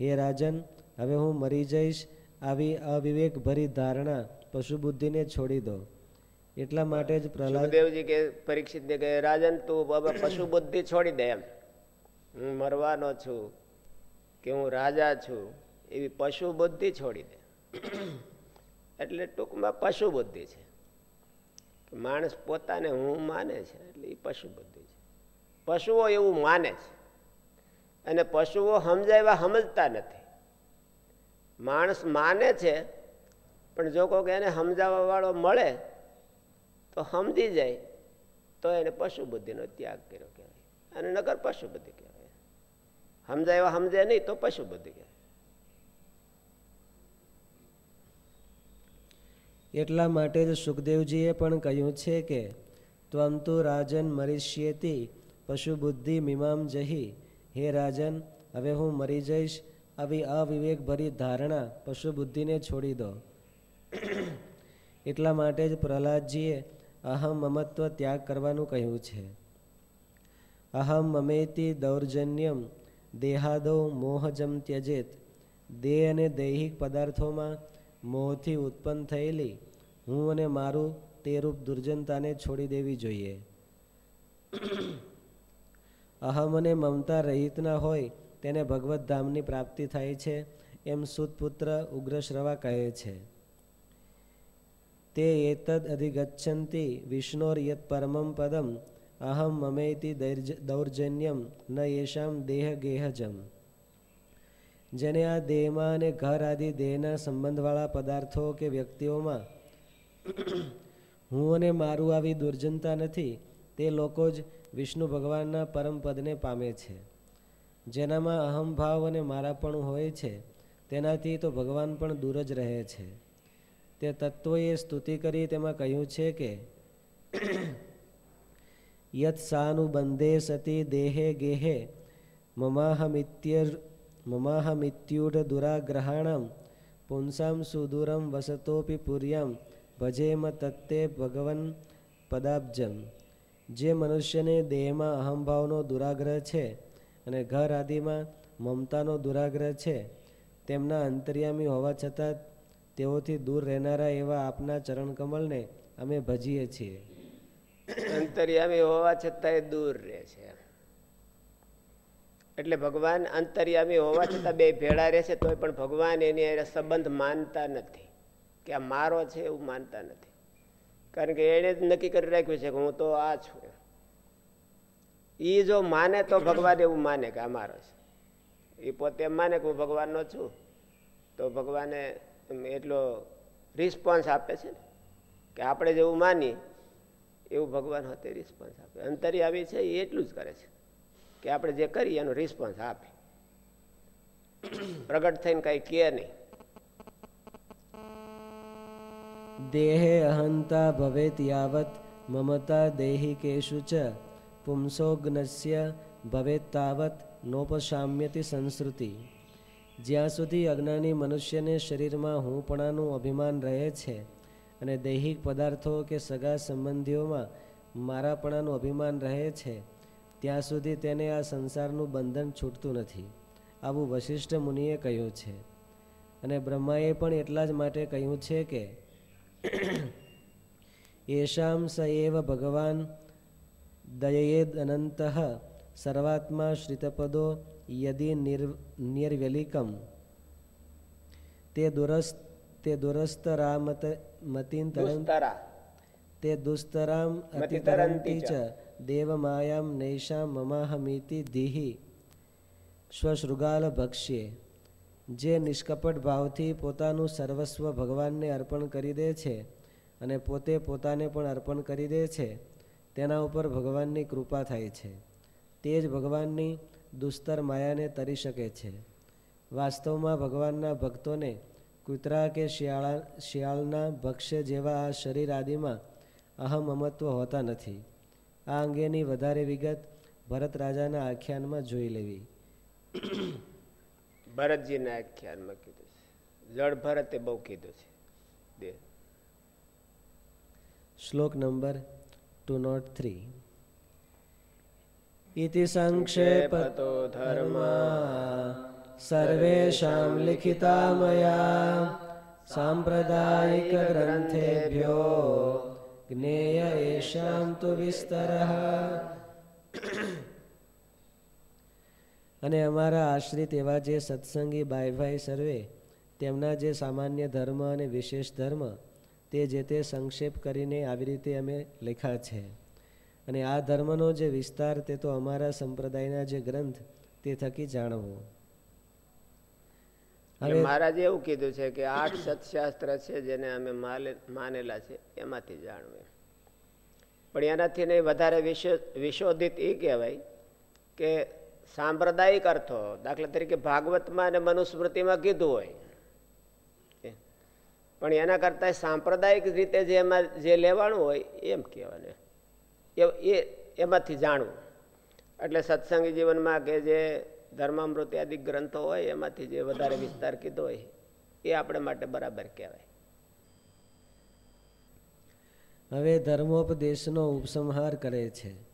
હે રાજન હવે હું મરી જઈશ આવી અવિવેક ભરી ધારણા પશુ બુદ્ધિને છોડી દો. એટલા માટે જ પ્રહલાદ દેવજી કે પરીક્ષિત કે, રાજન, તું પશુ બુદ્ધિ છોડી દે એમ. હું મરવાનો છું કે હું રાજા છું, એવી પશુ બુદ્ધિ છોડી દે. એટલે ટૂંકમાં પશુ બુદ્ધિ છે. માણસ પોતાને હું માને છે, એટલે એ પશુ બુદ્ધિ પશુઓ એવું માને છે. અને પશુઓ સમજાવ્યા સમજતા નથી. માણસ માને છે, પણ જો કોઈ એને સમજાવવા વાળો મળે, તો સમજી જાય, તો એને પશુ બુદ્ધિનો ત્યાગ કર્યો કહેવાય. અને નગર પશુ બુદ્ધિ કહેવાય. સમજાવ્યા સમજે નહીં, તો પશુ બુદ્ધિ કહેવાય. એટલા માટે જ સુખદેવજીએ પણ કહ્યું છે કે ત્વમ તુ રાજન મરીષ્યેતી પશુ બુદ્ધિ મીમામ જહી. હે રાજન, હવે હું મરી જઈશ. આવી અવિવેકભરી ધારણા પશુ બુદ્ધિને છોડી દો. એટલા માટે જ પ્રહલાદજીએ અહમ મમત્વ ત્યાગ કરવાનું કહ્યું છે. અહમ મમેતી દૌર્જન્યમ દેહાદો મોહજમ ત્યજેત. દેહ અને દૈહિક પદાર્થોમાં મોહથી ઉત્પન્ન થયેલી હું અને મારું તે રૂપ દુર્જનતાને છોડી દેવી જોઈએ. અહમ અને મમતા રહિતના હોય તેને ભગવત ધામની પ્રાપ્તિ થાય છે એમ સુતપુત્ર ઉગ્રશ્રવા કહે છે. તે એતદ અધિગચ્છન્તિ વિષ્ણોર યત પરમમ પદમ, અહમ મમેતિ દૌર્જન્યમ, ન યેશામ દેહ ગેહજમ. જેને આ દેહમાં અને ઘર આદિ દેહના સંબંધવાળા પદાર્થો કે વ્યક્તિઓમાં હું અને મારું આવી દુર્જનતા નથી, તે લોકો જ વિષ્ણુ ભગવાનના પરમપદને પામે છે. જેનામાં અહમભાવ અને મારાપણું હોય છે, તેનાથી તો ભગવાન પણ દૂર જ રહે છે. તે તત્વોએ સ્તુતિ કરી તેમાં કહ્યું છે કે, યત સાનુબંધે સતી દેહે ગેહે, મમાહમિત્યર, મમાહમિત્યુઢ દુરાગ્રહાણમ, પુંસામ સુદૂરમ વસતોપી પુર્યમ, ભજેમ તત્તે ભગવન પદાબ્જમ. જે મનુષ્યને દેહમાં અહંભાવનો દુરાગ્રહ છે અને ઘર આદિમાં મમતાનો દુરાગ્રહ છે, તેમના અંતર્યામી હોવા છતાં તેઓથી દૂર રહેનારા એવા આપના ચરણકમલને અમે ભજીએ છીએ. અંતર્યામી હોવા છતાં દૂર રહે છે. એટલે ભગવાન અંતર્યામી હોવા છતાં બે ભેળા રહે છે, તોય પણ ભગવાન એની સંબંધ માનતા નથી. કે આ મારો છે એવું માનતા નથી. કારણ કે એને જ નક્કી કરી રાખ્યું છે કે હું તો આ છું એ જો માને તો ભગવાન એવું માને કે અમારો છે. એ પોતે એમ માને કે હું ભગવાનનો છું. તો ભગવાને એટલો રિસ્પોન્સ આપે છે ને, કે આપણે જેવું માની એવું ભગવાન હોતે રિસ્પોન્સ આપે. અંતરી છે એ એટલું જ કરે છે કે આપણે જે કરીએ એનો રિસ્પોન્સ આપે. <clears throat> પ્રગટ થઈને કાંઈ કે નહીં. દેહે અહંતા ભવેત યાવત મમતા દૈહિકેશુ ચ પુંસોગ્નસ્ય ભવેત તાવત નોપશામ્યતિ સંસ્કૃતિ જ્યાં સુધી અજ્ઞાની મનુષ્યને શરીરમાં હુંપણાનું અભિમાન રહે છે અને દૈહિક પદાર્થો કે સગા સંબંધીઓમાં મારાપણાનું અભિમાન રહે છે, ત્યાં સુધી તેને આ સંસારનું બંધન છૂટતું નથી, આવું વશિષ્ઠ મુનિએ કહ્યું છે. અને બ્રહ્માએ પણ એટલા જ માટે કહ્યું છે કે એશામ સ એવ ભગવાન દયેદ અનંત સર્વાત્મા શ્રિતપદો યદી નિર્વ્યલિકમ તે દુરસ્ત તે દુરસ્તરામત મતિન તે દુસ્તરામ અતિતરંતી ચ દેવમાયામ નૈશામ મમાહમીતિ ધીહી સ્વશૃગાલ ભક્ષ્યે જે નિષ્કપટ ભાવથી પોતાનું સર્વસ્વ ભગવાનને અર્પણ કરી દે છે અને પોતે પોતાને પણ અર્પણ કરી દે છે, તેના ઉપર ભગવાનની કૃપા થાય છે. તે જ ભગવાનની દુસ્તર માયાને તરી શકે છે. વાસ્તવમાં ભગવાનના ભક્તોને કૂતરા કે શિયાળા, શિયાળના ભક્ષ્ય જેવા આ શરીર આદિમાં અહમ અમત્વ હોતા નથી. આ અંગેની વધારે વિગત ભરત રાજાના આખ્યાનમાં જોઈ લેવી. ભરતજીના આખ્યાનમાં કીધું છે. જળ ભરતે બહુ કીધું છે. શ્લોક નંબર ટુ નોટ થ્રી. ઇતિ સંક્ષેપતો ધર્મ સર્વેષાં લિખિતા મયા સાંપ્રદાયિક ગ્રંથેભ્યો જ્ઞેય એશામ તો વિસ્તર અને અમારા આશ્રિત એવા જે સત્સંગી બાયભાઈ સર્વે તેમના જે સામાન્ય ધર્મ અને વિશેષ ધર્મ તે જે તે સંક્ષેપ કરીને આવી રીતે અમે લખ્યા છે. અને આ ધર્મનો જે વિસ્તાર તે તો અમારા સંપ્રદાયના જે ગ્રંથ તે થકી જાણવો. હવે મહારાજે એવું કીધું છે કે આઠ સત્શાસ્ત્ર છે જેને અમે માનેલા છે એમાંથી જાણવું પણ એનાથી નહીં વધારે વિશોધિત એ કહેવાય કે સાંપ્રદાયિક અર્થો, દાખલા તરીકે ભાગવતમાં અને મનુસ્મૃતિમાં કીધું હોય. પણ એના કરતાં સાંપ્રદાયિક રીતે જે એમાં જે લેવાનું હોય, એમ કહેવાનું એ, એમાંથી જાણવું. એટલે સત્સંગી જીવનમાં કે જે ધર્મામૃતિ આદિ ગ્રંથો હોય, એમાંથી જે વધારે વિસ્તાર કીધો હોય, એ આપણે માટે બરાબર કહેવાય. હવે ધર્મોપદેશનો ઉપસંહાર કરે છે.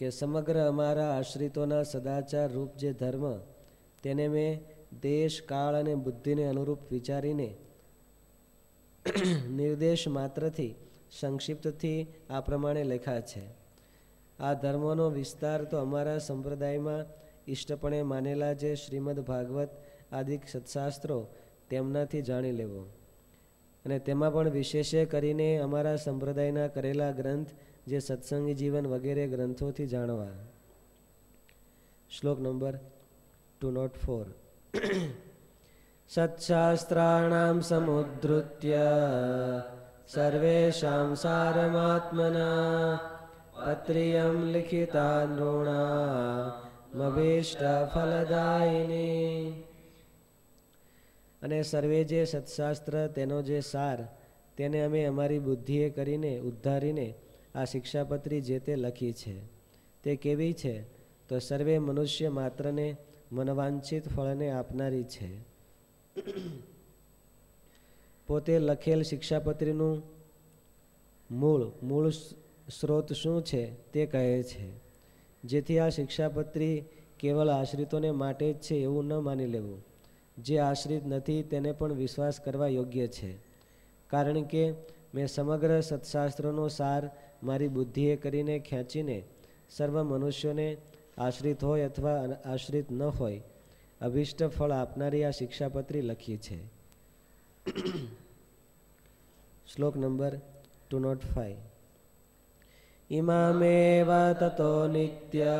કે સમગ્ર અમારા આશ્રિતોના સદાચાર રૂપ જે ધર્મ, તેને મેં દેશ, કાળ અને બુદ્ધિને અનુરૂપ વિચારીને <clears throat> નિર્દેશ માત્રથી સંક્ષિપ્તથી આ પ્રમાણે લખ્યા છે. આ ધર્મોનો વિસ્તાર તો અમારા સંપ્રદાયમાં ઇષ્ટપણે માનેલા જે શ્રીમદ ભાગવત આદિ સત્શાસ્ત્રો તેમનાથી જાણી લેવો. અને તેમાં પણ વિશેષે કરીને અમારા સંપ્રદાયના કરેલા ગ્રંથ જે સત્સંગી જીવન વગેરે ગ્રંથોથી જાણવા. શ્લોક નંબર ટુ નોટ ફોર. સત્શાસ્ત્રાણામ સમુદ્ધૃત્ય સર્વેષાં સારમાત્મના પત્રિયમ લિખિતા નૃણામભીષ્ટ ફલદાયિની. અને સર્વે જે સત્શાસ્ત્ર તેનો જે સાર, તેને અમે અમારી બુદ્ધિએ કરીને ઉદ્ધારીને આ શિક્ષાપત્રી જે તે લખી છે, તે કેવી છે? તો સર્વે મનુષ્ય માત્રને મનવાંછિત ફળને આપનારી છે. પોતે લખેલ શિક્ષાપત્રીનું મૂળ મૂળ સ્ત્રોત શું છે તે કહે છે. જેથી આ શિક્ષાપત્રી કેવળ આશ્રિતોને માટે જ છે એવું ન માની લેવું. જે આશ્રિત નથી તેને પણ વિશ્વાસ કરવા યોગ્ય છે. કારણ કે મેં સમગ્ર સત્શાસ્ત્રોનો સાર મારી બુદ્ધિએ કરીને ખેંચીને સર્વ મનુષ્યોને આશ્રિત હોય અથવા આશ્રિત ન હોય, અભિષ્ટ ફળ આપનારી આ શિક્ષાપત્રી લખી છે. શ્લોક નંબર ટુ નોટ ફાઈવ. ઇમામેવ તતો નિત્ય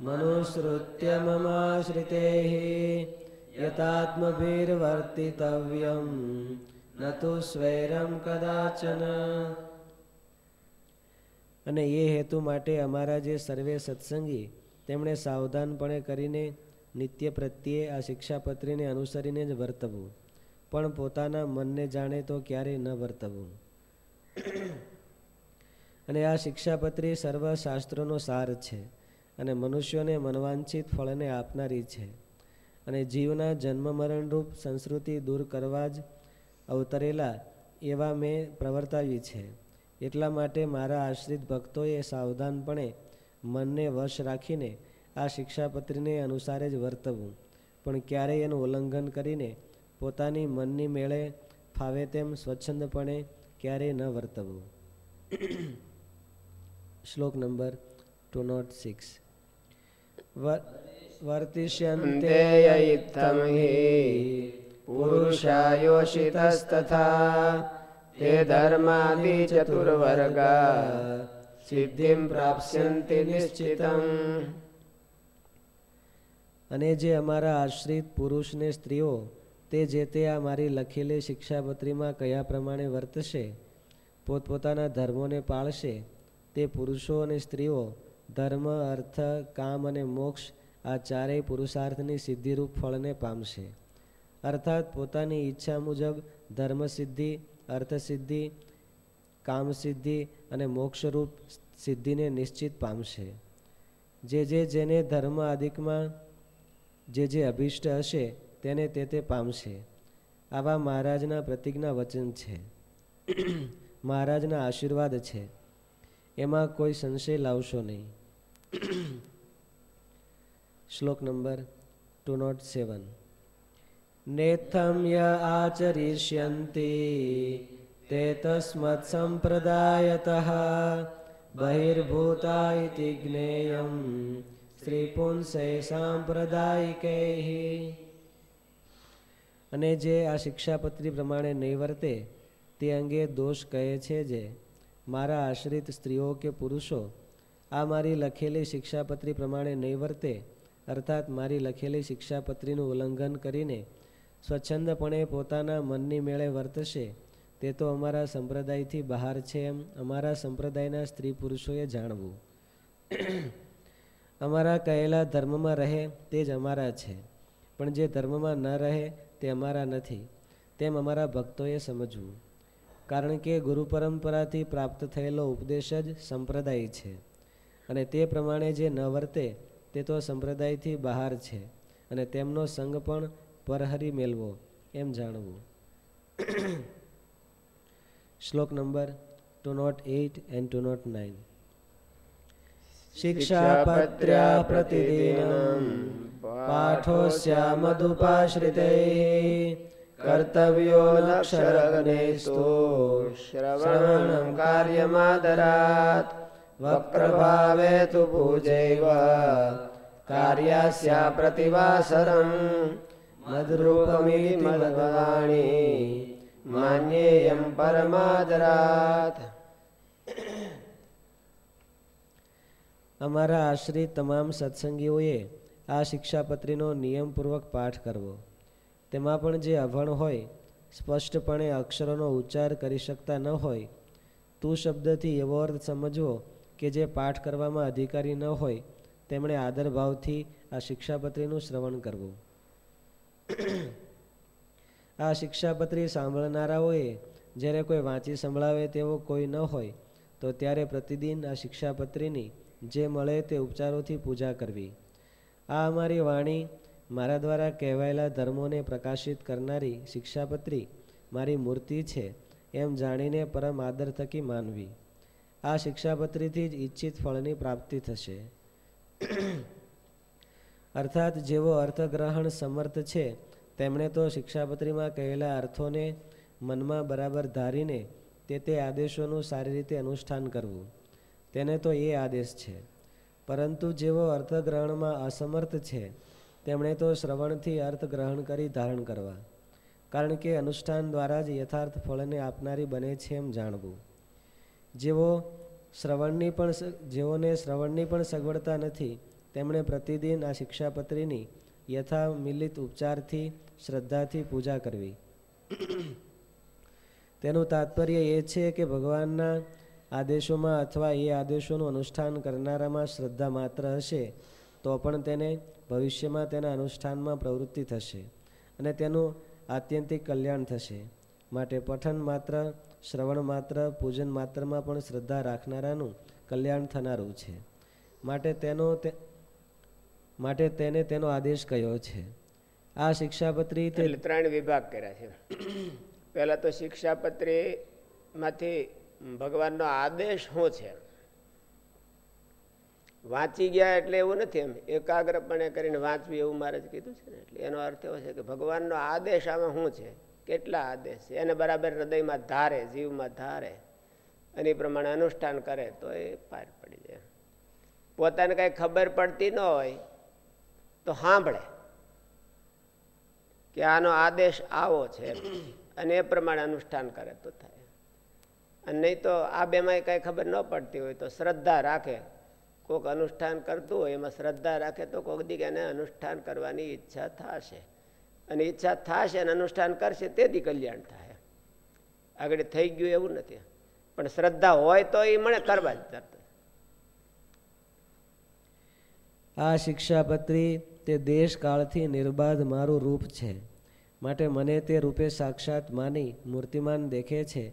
મનુસૃત્ય મમાશ્રિતે યતાત્મભીર્વર્તિતવ્યમ ન તો સ્વૈરમ કદાચન અને એ હેતુ માટે અમારા જે સર્વે સત્સંગી, તેમણે સાવધાનપણે કરીને નિત્ય પ્રત્યે આ શિક્ષાપત્રીને અનુસરીને જ વર્તવું. પણ પોતાના મનને જાણે તો ક્યારેય ન વર્તવું. અને આ શિક્ષાપત્રી સર્વ શાસ્ત્રોનો સાર છે અને મનુષ્યોને મનવાંછિત ફળને આપનારી છે. અને જીવના જન્મ મરણરૂપ સંસ્કૃતિ દૂર કરવા જ અવતરેલા એવા મેં પ્રવર્તાવી છે. એટલા માટે મારા આશ્રિત ભક્તોએ સાવધાનપણે મનને વશ રાખીને આ શિક્ષાપત્રીને અનુસારે જ વર્તવું. પણ ક્યારેય એનું ઉલ્લંઘન કરીને પોતાની મનની મેળે ફાવે તેમ સ્વચ્છંદપણે ક્યારેય ન વર્તવું. શ્લોક નંબર ટુ નોટ સિક્સ. વર્તિષ્યંતે પુરુષાયોષિતસ્તથા ધર્માદિ ચતુર્વર્ગા સિદ્ધિમ પ્રાપ્સ્યંતિ નિશ્ચિતમ અને જે અમારા આશ્રિત પુરુષને સ્ત્રીઓ, તે જે તે આ મારી લખેલી શિક્ષાપત્રીમાં કયા પ્રમાણે વર્તશે, પોતપોતાના ધર્મોને પાળશે, તે પુરુષો અને સ્ત્રીઓ, ધર્મ, અર્થ, કામ અને મોક્ષ, આ ચારેય પુરુષાર્થની સિદ્ધિરૂપ ફળને પામશે. અર્થાત પોતાની ઈચ્છા મુજબ ધર્મસિદ્ધિ અર્થસિદ્ધિ, કામસિદ્ધિ અને મોક્ષરૂપ સિદ્ધિને નિશ્ચિત પામશે. જે જે જેને ધર્મ આદિકમાં જે જે અભિષ્ટ હશે તેને તે તે પામશે. આવા મહારાજના પ્રતિજ્ઞા વચન છે. મહારાજના આશીર્વાદ છે. એમાં કોઈ સંશય લાવશો નહીં. શ્લોક નંબર ટુ નોટ સેવન. નેથમ્ય આચરિષ્યંતિ તે તસ્મત સંપ્રદાયત બહિર્ભૂતા ઇતિ જ્ઞેયમ સ્ત્રીપુંસે અને જે આ શિક્ષાપત્રી પ્રમાણે નહીં વર્તે, તે અંગે દોષ કહે છે જે, મારા આશ્રિત સ્ત્રીઓ કે પુરુષો, આ મારી લખેલી શિક્ષાપત્રી પ્રમાણે નહીં વર્તે, અર્થાત મારી લખેલી શિક્ષાપત્રીનું ઉલ્લંઘન કરીને સ્વચ્છંદપણે પોતાના મનની મેળે વર્તશે, તે તો અમારા સંપ્રદાયથી બહાર છે એમ અમારા સંપ્રદાયના સ્ત્રી પુરુષોએ જાણવું. <clears throat> અમારા કહેલા ધર્મમાં રહે તે જ અમારા છે, પણ જે ધર્મમાં ન રહે તે અમારા નથી, તેમ અમારા ભક્તોએ સમજવું. કારણ કે ગુરુ પરંપરાથી પ્રાપ્ત થયેલો ઉપદેશ જ સંપ્રદાય છે, અને તે પ્રમાણે જે ન વર્તે તે તો સંપ્રદાયથી બહાર છે, અને તેમનો સંગ પણ પરહરી મેળવો એમ જાણવું. શ્લોક number two nought eight and two nought nine શિક્ષાપત્ર્યા પ્રતિદિનમ પાઠોસ્યામદુપાશ્રિતૈ કર્તવ્યો નક્ષરગ્નેસ્તો શ્રવણમ કાર્યમાદરાત વક્રભાવે તુ પૂજૈવ કાર્યાસ્યા પ્રતિવાસરમ મદરૂપમિતિ મદવાણી માન્યેયમ અમારા આશ્રિત તમામ સત્સંગીઓએ આ શિક્ષાપત્રીનો નિયમપૂર્વક પાઠ કરવો. તેમાં પણ જે અભણ હોય, સ્પષ્ટપણે અક્ષરોનો ઉચ્ચાર કરી શકતા ન હોય, તું શબ્દથી એવો અર્થ સમજવો કે જે પાઠ કરવામાં અધિકારી ન હોય, તેમણે આદરભાવથી આ શિક્ષાપત્રીનું શ્રવણ કરવું. આ શિક્ષાપત્રી સાંભળનારાઓએ જ્યારે કોઈ વાંચી સંભળાવે તેવો કોઈ ન હોય, તો ત્યારે પ્રતિદિન આ શિક્ષાપત્રીની જે મળે તે ઉપચારોથી પૂજા કરવી. આ અમારી વાણી મારા દ્વારા કહેવાયેલા ધર્મોને પ્રકાશિત કરનારી શિક્ષાપત્રી મારી મૂર્તિ છે એમ જાણીને પરમ આદર થકી માનવી. આ શિક્ષાપત્રીથી જ ઈચ્છિત ફળની પ્રાપ્તિ થશે. અર્થાત જેવો અર્થગ્રહણ સમર્થ છે, તેમણે તો શિક્ષાપત્રીમાં કહેલા અર્થોને મનમાં બરાબર ધારીને તે તે આદેશોનું સારી રીતે અનુષ્ઠાન કરવું. તેને તો એ આદેશ છે. પરંતુ જેઓ અર્થગ્રહણમાં અસમર્થ છે, તેમણે તો શ્રવણથી અર્થગ્રહણ કરી ધારણ કરવા. કારણ કે અનુષ્ઠાન દ્વારા જ યથાર્થ ફળને આપનારી બને છે એમ જાણવું. જેઓ શ્રવણની પણ જેઓને શ્રવણની પણ સગવડતા નથી તેમણે પ્રતિદિન આ શિક્ષાપત્રીની યથા મિલિત ઉપચારથી, શ્રદ્ધાથી પૂજા કરવી. તેનું તાત્પર્ય એ છે કે ભગવાનના આદેશોમાં અથવા એ આદેશોનું અનુષ્ઠાન કરનારામાં શ્રદ્ધા માત્ર હશે, તો પણ તેને ભવિષ્યમાં તેના અનુષ્ઠાનમાં પ્રવૃત્તિ થશે અને તેનું આત્યંતિક કલ્યાણ થશે. માટે પઠન માત્ર, શ્રવણ માત્ર, પૂજન માત્રમાં પણ શ્રદ્ધા રાખનારાનું કલ્યાણ થનારું છે. માટે તેનો તે માટે તેને તેનો આદેશ કયો છે? આ શિક્ષાપત્રી ત્રણ વિભાગ કર્યા છે. પહેલા તો શિક્ષાપત્રી માંથી ભગવાનનો આદેશ શું છે? વાંચી ગયા એટલે એવું નથી એમ. એકાગ્રપણે કરીને વાંચવી એવું મારે જ કીધું છે ને. એટલે એનો અર્થ એવો છે કે ભગવાનનો આદેશ આમાં શું છે? કેટલા આદેશ છે? એને બરાબર હૃદયમાં ધારે, જીવમાં ધારે. અને પ્રમાણે અનુષ્ઠાન કરે તો એ પાર પડી જાય. પોતાને કાંઈ ખબર પડતી ન હોય તો સાંભળે કે આનો આદેશ આવો છે અને એ પ્રમાણે અનુષ્ઠાન કરે તો થાય. અને નહીં તો આ બેમાં કાંઈ ખબર ન પડતી હોય તો શ્રદ્ધા રાખે. કોઈક અનુષ્ઠાન કરતું હોય એમાં શ્રદ્ધા રાખે તો કોઈક દીક એને અનુષ્ઠાન કરવાની ઈચ્છા થશે. અને ઈચ્છા થશે અને અનુષ્ઠાન કરશે તેથી કલ્યાણ થાય. આગળ થઈ ગયું એવું નથી. પણ શ્રદ્ધા હોય તો એ મને કરવા જ તરત આ શિક્ષાપત્રી તે દેશકાળથી નિર્બાધ મારું રૂપ છે. માટે મને તે રૂપે સાક્ષાત માની મૂર્તિમાન દેખે છે.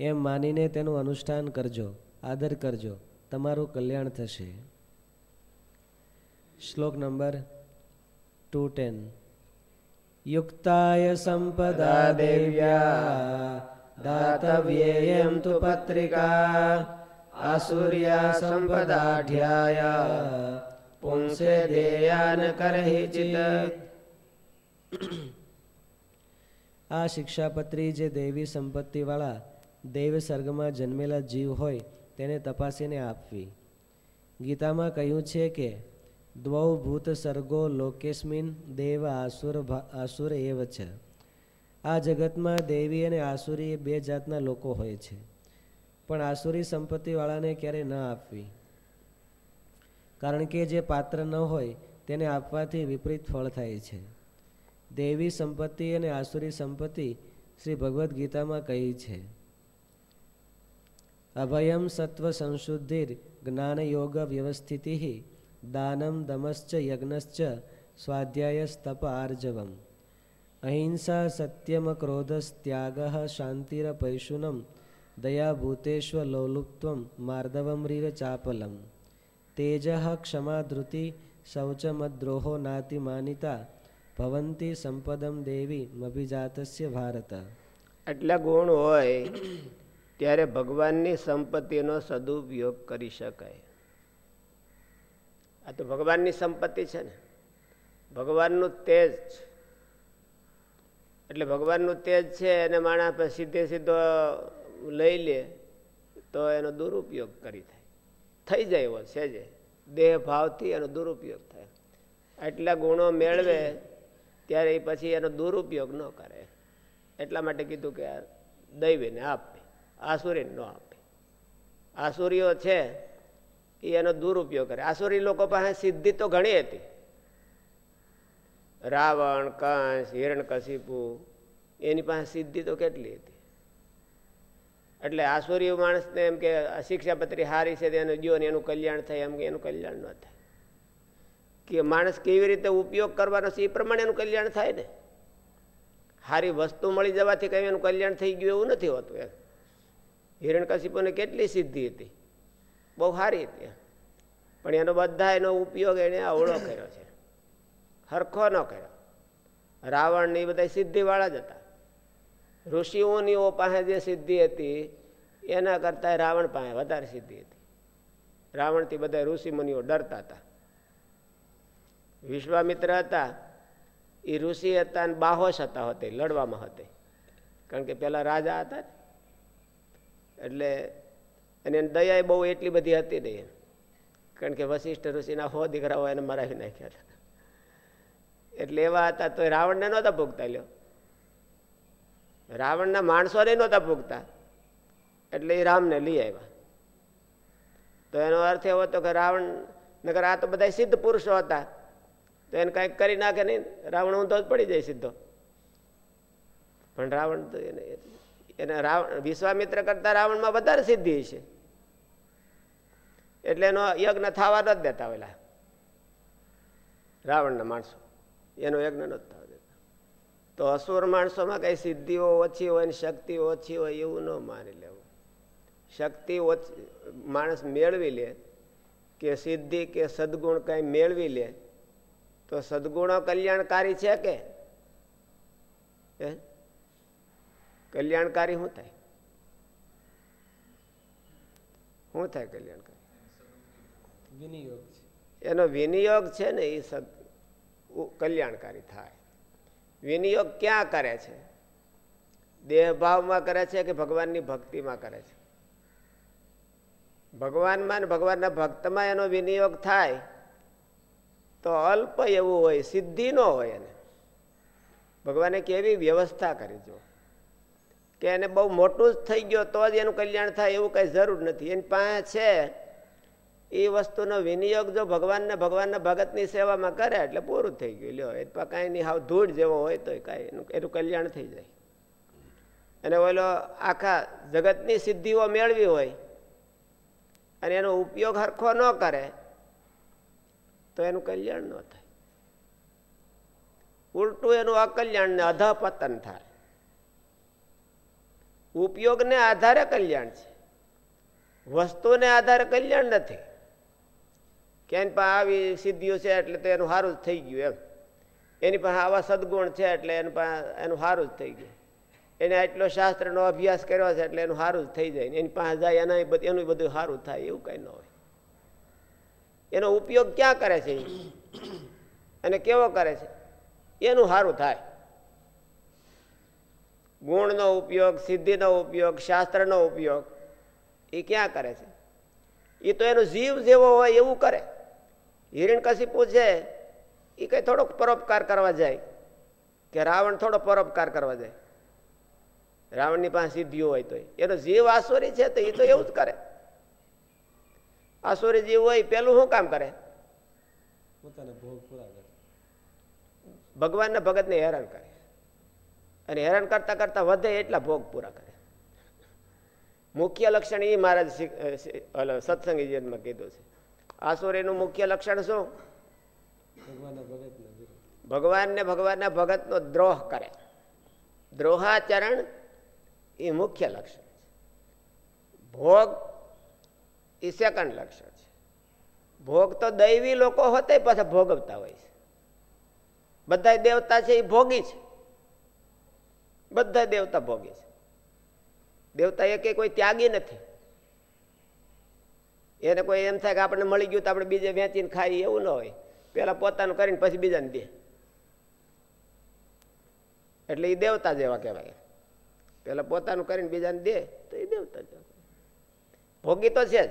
એમ માનીને તેનું અનુષ્ઠાન કરજો, આદર કરજો. તમારું કલ્યાણ થશે. શ્લોક નંબર ટુ ટેન. યુક્તાય સંપદા દેવ્યા, દાતવ્યેયમ તુ પત્રિકા, આસુર્યા સંપદાઢ્યાયા. પુંસે દેયાન કરહિચિત આ શિક્ષાપત્રી જે દેવી સંપત્તિવાળા દેવ સર્ગમાં જન્મેલા જીવ હોય તેને તપાસીને આપવી. ગીતામાં કહ્યું છે કે, દ્વૌ ભૂત સર્ગો લોકેસ્મિન દેવ આસુર આસુર એવ છે. આ જગતમાં દેવી અને આસુરી એ બે જાતના લોકો હોય છે. પણ આસુરી સંપત્તિવાળાને ક્યારેય ન આપવી. કારણ કે જે પાત્ર ન હોય, તેને આપવાથી વિપરીત ફળ થાય છે. દેવી સંપત્તિ અને આસુરી સંપત્તિ શ્રી ભગવદ્ ગીતામાં કહી છે. અભયમ સત્વ સંશુદ્ધિર જ્ઞાનયોગ વ્યવસ્થિતિ દાનમ દમશ્ચ યજ્ઞશ્ચ સ્વાધ્યાયસ્તપ આર્જવમ. અહિંસા સત્યમ ક્રોધસ્ત્યાગ શાંતિરપૈશુનમ દયાભૂતેષ્વ માર્દવમ રીર ચાપલમ. તેજ ક્ષમા ધૃતિ શૌચમદ્રોહો નાતિ માનિતા ભવંતી સંપદમ દેવી મભિજાતસ્ય ભારત આટલા ગુણ હોય ત્યારે ભગવાનની સંપત્તિનો સદુપયોગ કરી શકાય આ તો ભગવાનની સંપત્તિ છે ને ભગવાનનું તેજ એટલે ભગવાનનું તેજ છે એને માણસ સીધે સીધો લઈ લે તો એનો દુરુપયોગ કરી થાય થઈ જાય એવો છે જ દેહ ભાવથી એનો દુરુપયોગ થાય. આટલા ગુણો મેળવે ત્યારે પછી એનો દુરુપયોગ ન કરે. એટલા માટે કીધું કે દૈવીને આપે, આસુરીને ન આપે. આસુરીઓ છે, એ એનો દુરુપયોગ કરે. આસુરી લોકો પાસે સિદ્ધિ તો ઘણી હતી. રાવણ, કંસ, હિરણકશિપુ, એની પાસે સિદ્ધિ તો કેટલી હતી? એટલે આસુરી માણસને એમ કે શિક્ષાપત્રી હારી છે, એનું જો ને એનું કલ્યાણ થાય, એમ કે એનું કલ્યાણ ન થાય. કે માણસ કેવી રીતે ઉપયોગ કરવાનો છે એ પ્રમાણે એનું કલ્યાણ થાય ને? સારી વસ્તુ મળી જવાથી કંઈ એનું કલ્યાણ થઈ ગયું એવું નથી હોતું એમ. હિરણકશિપુને કેટલી સિદ્ધિ હતી? બહુ સારી હતી પણ એનો બધા એનો ઉપયોગ એને અવળો કર્યો છે. હરખો ન કર્યો. રાવણ ને એ બધા સિદ્ધિવાળા જ હતા. ઋષિઓનીઓ પાસે જે સિદ્ધિ હતી, એના કરતાં રાવણ પાસે વધારે સિદ્ધિ હતી. રાવણથી બધા ઋષિ મુનિઓ ડરતા હતા. વિશ્વામિત્ર હતા એ ઋષિ હતા અને બાહોશ હતા હોતે, લડવામાં હતી. કારણ કે પેલા રાજા હતા એટલે અને દયા બહુ એટલી બધી હતી નહીં કારણ કે વશિષ્ઠ ઋષિના હો દીકરાઓ એને મરાવી નાખ્યા હતા. એટલે એવા હતા તો રાવણને નહોતા ભોગતા લ્યો. રાવણના માણસોને નહોતા ભૂગતા. એટલે એ રામને લઈ આવ્યા. તો એનો અર્થ એવો હતો કે રાવણ નગર આ તો બધા સિદ્ધ પુરુષો હતા. તો એને કાંઈક કરી નાખે નહીં, રાવણ ઊંધો જ પડી જાય સીધો. પણ રાવણ તો એને એને રાવણ વિશ્વામિત્ર કરતા રાવણમાં વધારે સિદ્ધિ છે એટલે એનો યજ્ઞ થવા નથી દેતા ઓલા રાવણના માણસો. એનો યજ્ઞ નથી થવા તો અસુર માણસોમાં કઈ સિદ્ધિઓ ઓછી હોય ને શક્તિ ઓછી હોય એવું ન માની લેવું. શક્તિ ઓછી માણસ મેળવી લે કે સિદ્ધિ કે સદગુણ કઈ મેળવી લે તો સદગુણો કલ્યાણકારી છે કે? કલ્યાણકારી શું થાય? શું થાય કલ્યાણકારી? વિનિયોગ એનો વિનિયોગ છે ને એ સદ કલ્યાણકારી થાય. વિનિયોગ ક્યાં કરે છે? દેહભાવમાં કરે છે કે ભગવાનની ભક્તિમાં કરે છે? ભગવાનમાં ભગવાનના ભક્તમાં એનો વિનિયોગ થાય તો અલ્પ એવું હોય, સિદ્ધિ ન હોય એને. ભગવાને કેવી વ્યવસ્થા કરી જો? કે એને બહુ મોટું જ થઈ ગયો તો જ એનું કલ્યાણ થાય એવું કઈ જરૂર નથી. એની પાસે છે એ વસ્તુનો વિનિયોગ જો ભગવાનને ભગવાનના ભગતની સેવામાં કરે, એટલે પૂરું થઈ ગયું. લ્યો, એ કાંઈ નહીં. હાવ ધૂળ જેવો હોય તો કાંઈ એનું એનું કલ્યાણ થઈ જાય. અને ઓલો આખા જગતની સિદ્ધિઓ મેળવી હોય અને એનો ઉપયોગ હરખો ન કરે, તો એનું કલ્યાણ ન થાય. ઉલટું એનું અકલ્યાણને અધપતન થાય. ઉપયોગને આધારે કલ્યાણ છે. વસ્તુને આધારે કલ્યાણ નથી. કે એની પાસે આવી સિદ્ધિઓ છે એટલે તો એનું સારું જ થઈ ગયું એમ. એની પાસે આવા સદગુણ છે એટલે એની પાસે એનું સારું જ થઈ ગયું. એને આટલો શાસ્ત્રનો અભ્યાસ કર્યો છે એટલે એનું સારું જ થઈ જાય એની પાસે જાય એના એનું બધું સારું થાય, એવું કંઈ ન હોય. એનો ઉપયોગ ક્યાં કરે છે અને કેવો કરે છે? એનું સારું થાય. ગુણનો ઉપયોગ, સિદ્ધિનો ઉપયોગ, શાસ્ત્રનો ઉપયોગ, એ ક્યાં કરે છે? એ તો એનો જીવ જેવો હોય એવું કરે. હિરણ કશી પૂછે એ કઈ થોડોક પરોપકાર કરવા જાય કે રાવણ થોડો પરોપકાર કરવા જાય? રાવણની પાસે સિદ્ધિઓ હોય તો એનો જીવ આસુરી છે તો એ તો એવું જ કરે. આસુરી જીવ હોય પેલું શું કામ કરે? ભગવાનના ભગતને હેરાન કરે. અને હેરાન કરતા કરતા વધે એટલા ભોગ પૂરા કરે. મુખ્ય લક્ષણ એ મહારાજ સત્સંગી જીવનમાં કીધું છે. આસુરીનું મુખ્ય લક્ષણ શું? ભગવાનને ભગવાનના ભગતનો દ્રોહ કરે. દ્રોહાચરણ એ મુખ્ય લક્ષણ છે. ભોગ એ સેકન્ડ લક્ષણ છે. ભોગ તો દૈવી લોકો હોતે પાછા ભોગવતા હોય છે. બધા દેવતા છે એ ભોગી છે. બધા દેવતા ભોગી છે. દેવતા એક કોઈ ત્યાગી નથી. એને કોઈ એમ થાય કે આપણને મળી ગયું તો આપણે બીજે વેચીને ખાઈ એવું ન હોય. પેલા પોતાનું કરીને પછી બીજાને દે. એટલે એ દેવતા જેવા કહેવાય. પેલા પોતાનું કરીને બીજાને દે, તો એ દેવતા ભોગી તો છે જ,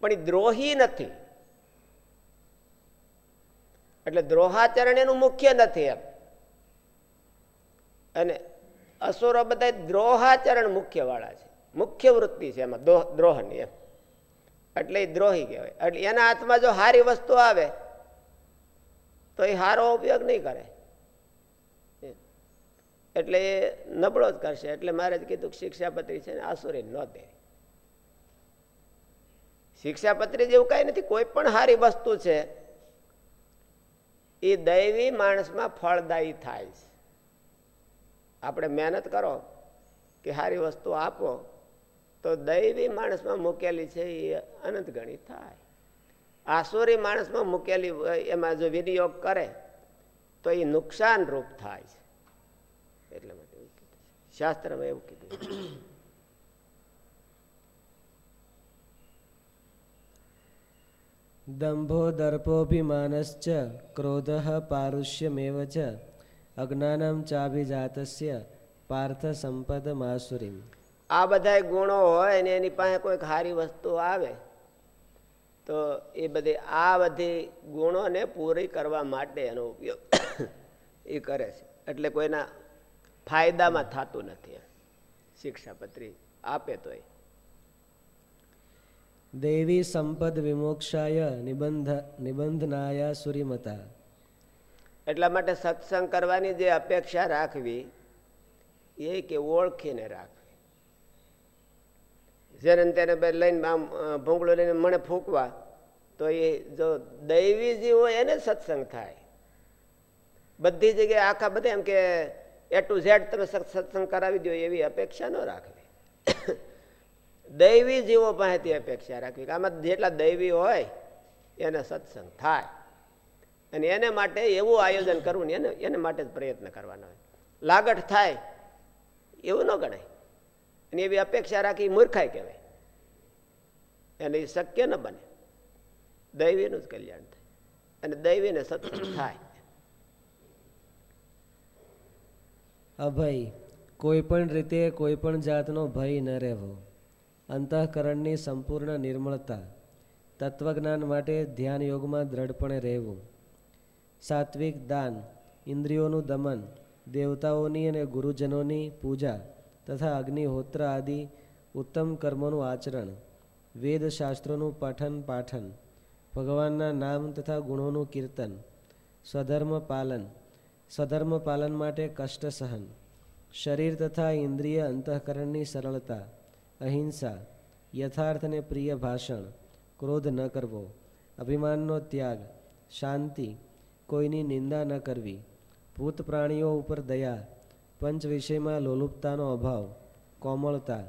પણ એ દ્રોહી નથી. એટલે દ્રોહાચરણ એનું મુખ્ય નથી એમ. અને અસુરો બધા દ્રોહાચરણ મુખ્ય વાળા છે. મુખ્ય વૃત્તિ છે એમાં દ્રોહની એમ. એટલે એ દ્રોહી કહેવાય. એટલે એના હાથમાં જો સારી વસ્તુ આવે, તો એ સારો ઉપયોગ નહીં કરે. એટલે એ નબળો જ કરશે. એટલે મારે કીધું શિક્ષાપત્રી છે ને આસુરી ન દે. શિક્ષાપત્રી જેવું કઈ નથી. કોઈ પણ સારી વસ્તુ છે એ દૈવી માણસમાં ફળદાયી થાય છે. આપણે મહેનત કરો કે સારી વસ્તુ આપો તો દૈવી માણસમાં મૂકેલી છે એ અનંત ગણી થાય. આસુરી માણસમાં મૂકેલી એમાં જો વિનિયોગ કરે, તો એ નુકસાન રૂપ થાય છે. એટલા માટે એવું કીધું શાસ્ત્રમાં એવું કીધું દંભો દર્પોભિમાનશ્ચ, ક્રોધ પારુષ્યમેવ ચ, અજ્ઞાનમ ચાભિજાતસ્ય પાર્થ સંપદ માસુરીમ આ બધા ગુણો હોય ને એની પાસે કોઈક સારી વસ્તુ આવે તો એ બધી આ બધી ગુણોને પૂરી કરવા માટે એનો ઉપયોગ એ કરે છે. એટલે કોઈના ફાયદામાં થતું નથી શિક્ષાપત્રી આપે તો દેવી સંપદ વિમોક્ષાય નિબંધ નિબંધનાય સુરીમતા. એટલા માટે સત્સંગ કરવાની જે અપેક્ષા રાખવી એ કે ઓળખીને રાખવી. જેને તેને લઈને આમ ભૂંગળો લઈને મને ફૂંકવા, તો એ જો દૈવી જીવ હોય એને સત્સંગ થાય. બધી જગ્યાએ આખા બધા એમ કે એ ટુ ઝેડ તમે સત્સંગ કરાવી દો એવી અપેક્ષા ન રાખવી. દૈવી જીવો પાસેથી અપેક્ષા રાખવી આમાં જેટલા દૈવી હોય, એને સત્સંગ થાય. અને એને માટે એવું આયોજન કરવું ને એને એને માટે જ પ્રયત્ન કરવાનો હોય. લાગટ થાય, એવું ન ગણાય. અને એવી અપેક્ષા રાખી મૂર્ખાઈ કહેવાય. એને શક્ય ન બને. દૈવીનું જ કલ્યાણ થાય. અને દૈવીને સત્સંગ થાય. અભય કોઈ પણ રીતે કોઈ પણ જાતનો ભય ન રહેવો. અંતઃકરણની સંપૂર્ણ નિર્મળતા, તત્વજ્ઞાન માટે ધ્યાન યોગમાં દ્રઢપણે રહેવું. સાત્વિક દાન, ઇન્દ્રિયોનું દમન, દેવતાઓની અને ગુરુજનોની પૂજા તથા અગ્નિહોત્ર આદિ ઉત્તમ કર્મોનું આચરણ, વેદશાસ્ત્રોનું પઠન પાઠન, ભગવાનના નામ તથા ગુણોનું કીર્તન, સ્વધર્મ પાલન સ્વધર્મ પાલન માટે કષ્ટ સહન, શરીર તથા ઇન્દ્રિય અંતઃકરણની સરળતા, અહિંસા, યથાર્થને પ્રિય ભાષણ, ક્રોધ ન કરવો, અભિમાનનો ત્યાગ, શાંતિ, કોઈની નિંદા ન કરવી, ભૂત પ્રાણીઓ ઉપર દયા પંચ વિષયમાં લોલુપતાનો અભાવ, કોમળતા,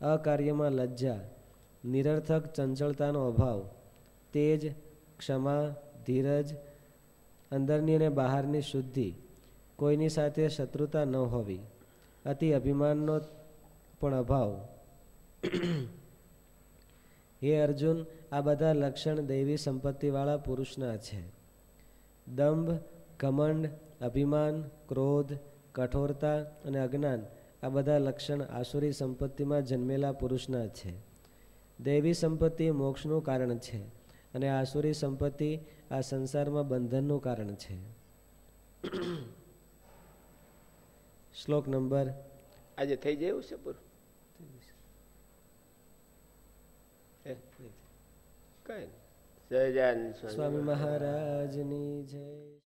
અકાર્યમાં લજ્જા, નિરર્થક ચંચળતાનો અભાવ, તેજ, ક્ષમા, ધીરજ, અંદરની અને બહારની શુદ્ધિ, કોઈની સાથે શત્રુતા ન હોવી, અતિ અભિમાનનો પણ અભાવ. હે અર્જુન, આ બધા લક્ષણ દૈવી સંપત્તિવાળા પુરુષના છે. દંભ, ઘમંડ, અભિમાન, ક્રોધ કઠોરતા અને અજ્ઞાન આ બધા લક્ષણ આસુરી સંપત્તિમાં જન્મેલા પુરુષના છે દૈવી સંપત્તિ મોક્ષનું કારણ છે અને આસુરી સંપત્તિ આ સંસારમાં બંધનનું કારણ છે શ્લોક નંબર આજે થઈ જાય છે પૂરું કઈ સ્વામી મહારાજની જય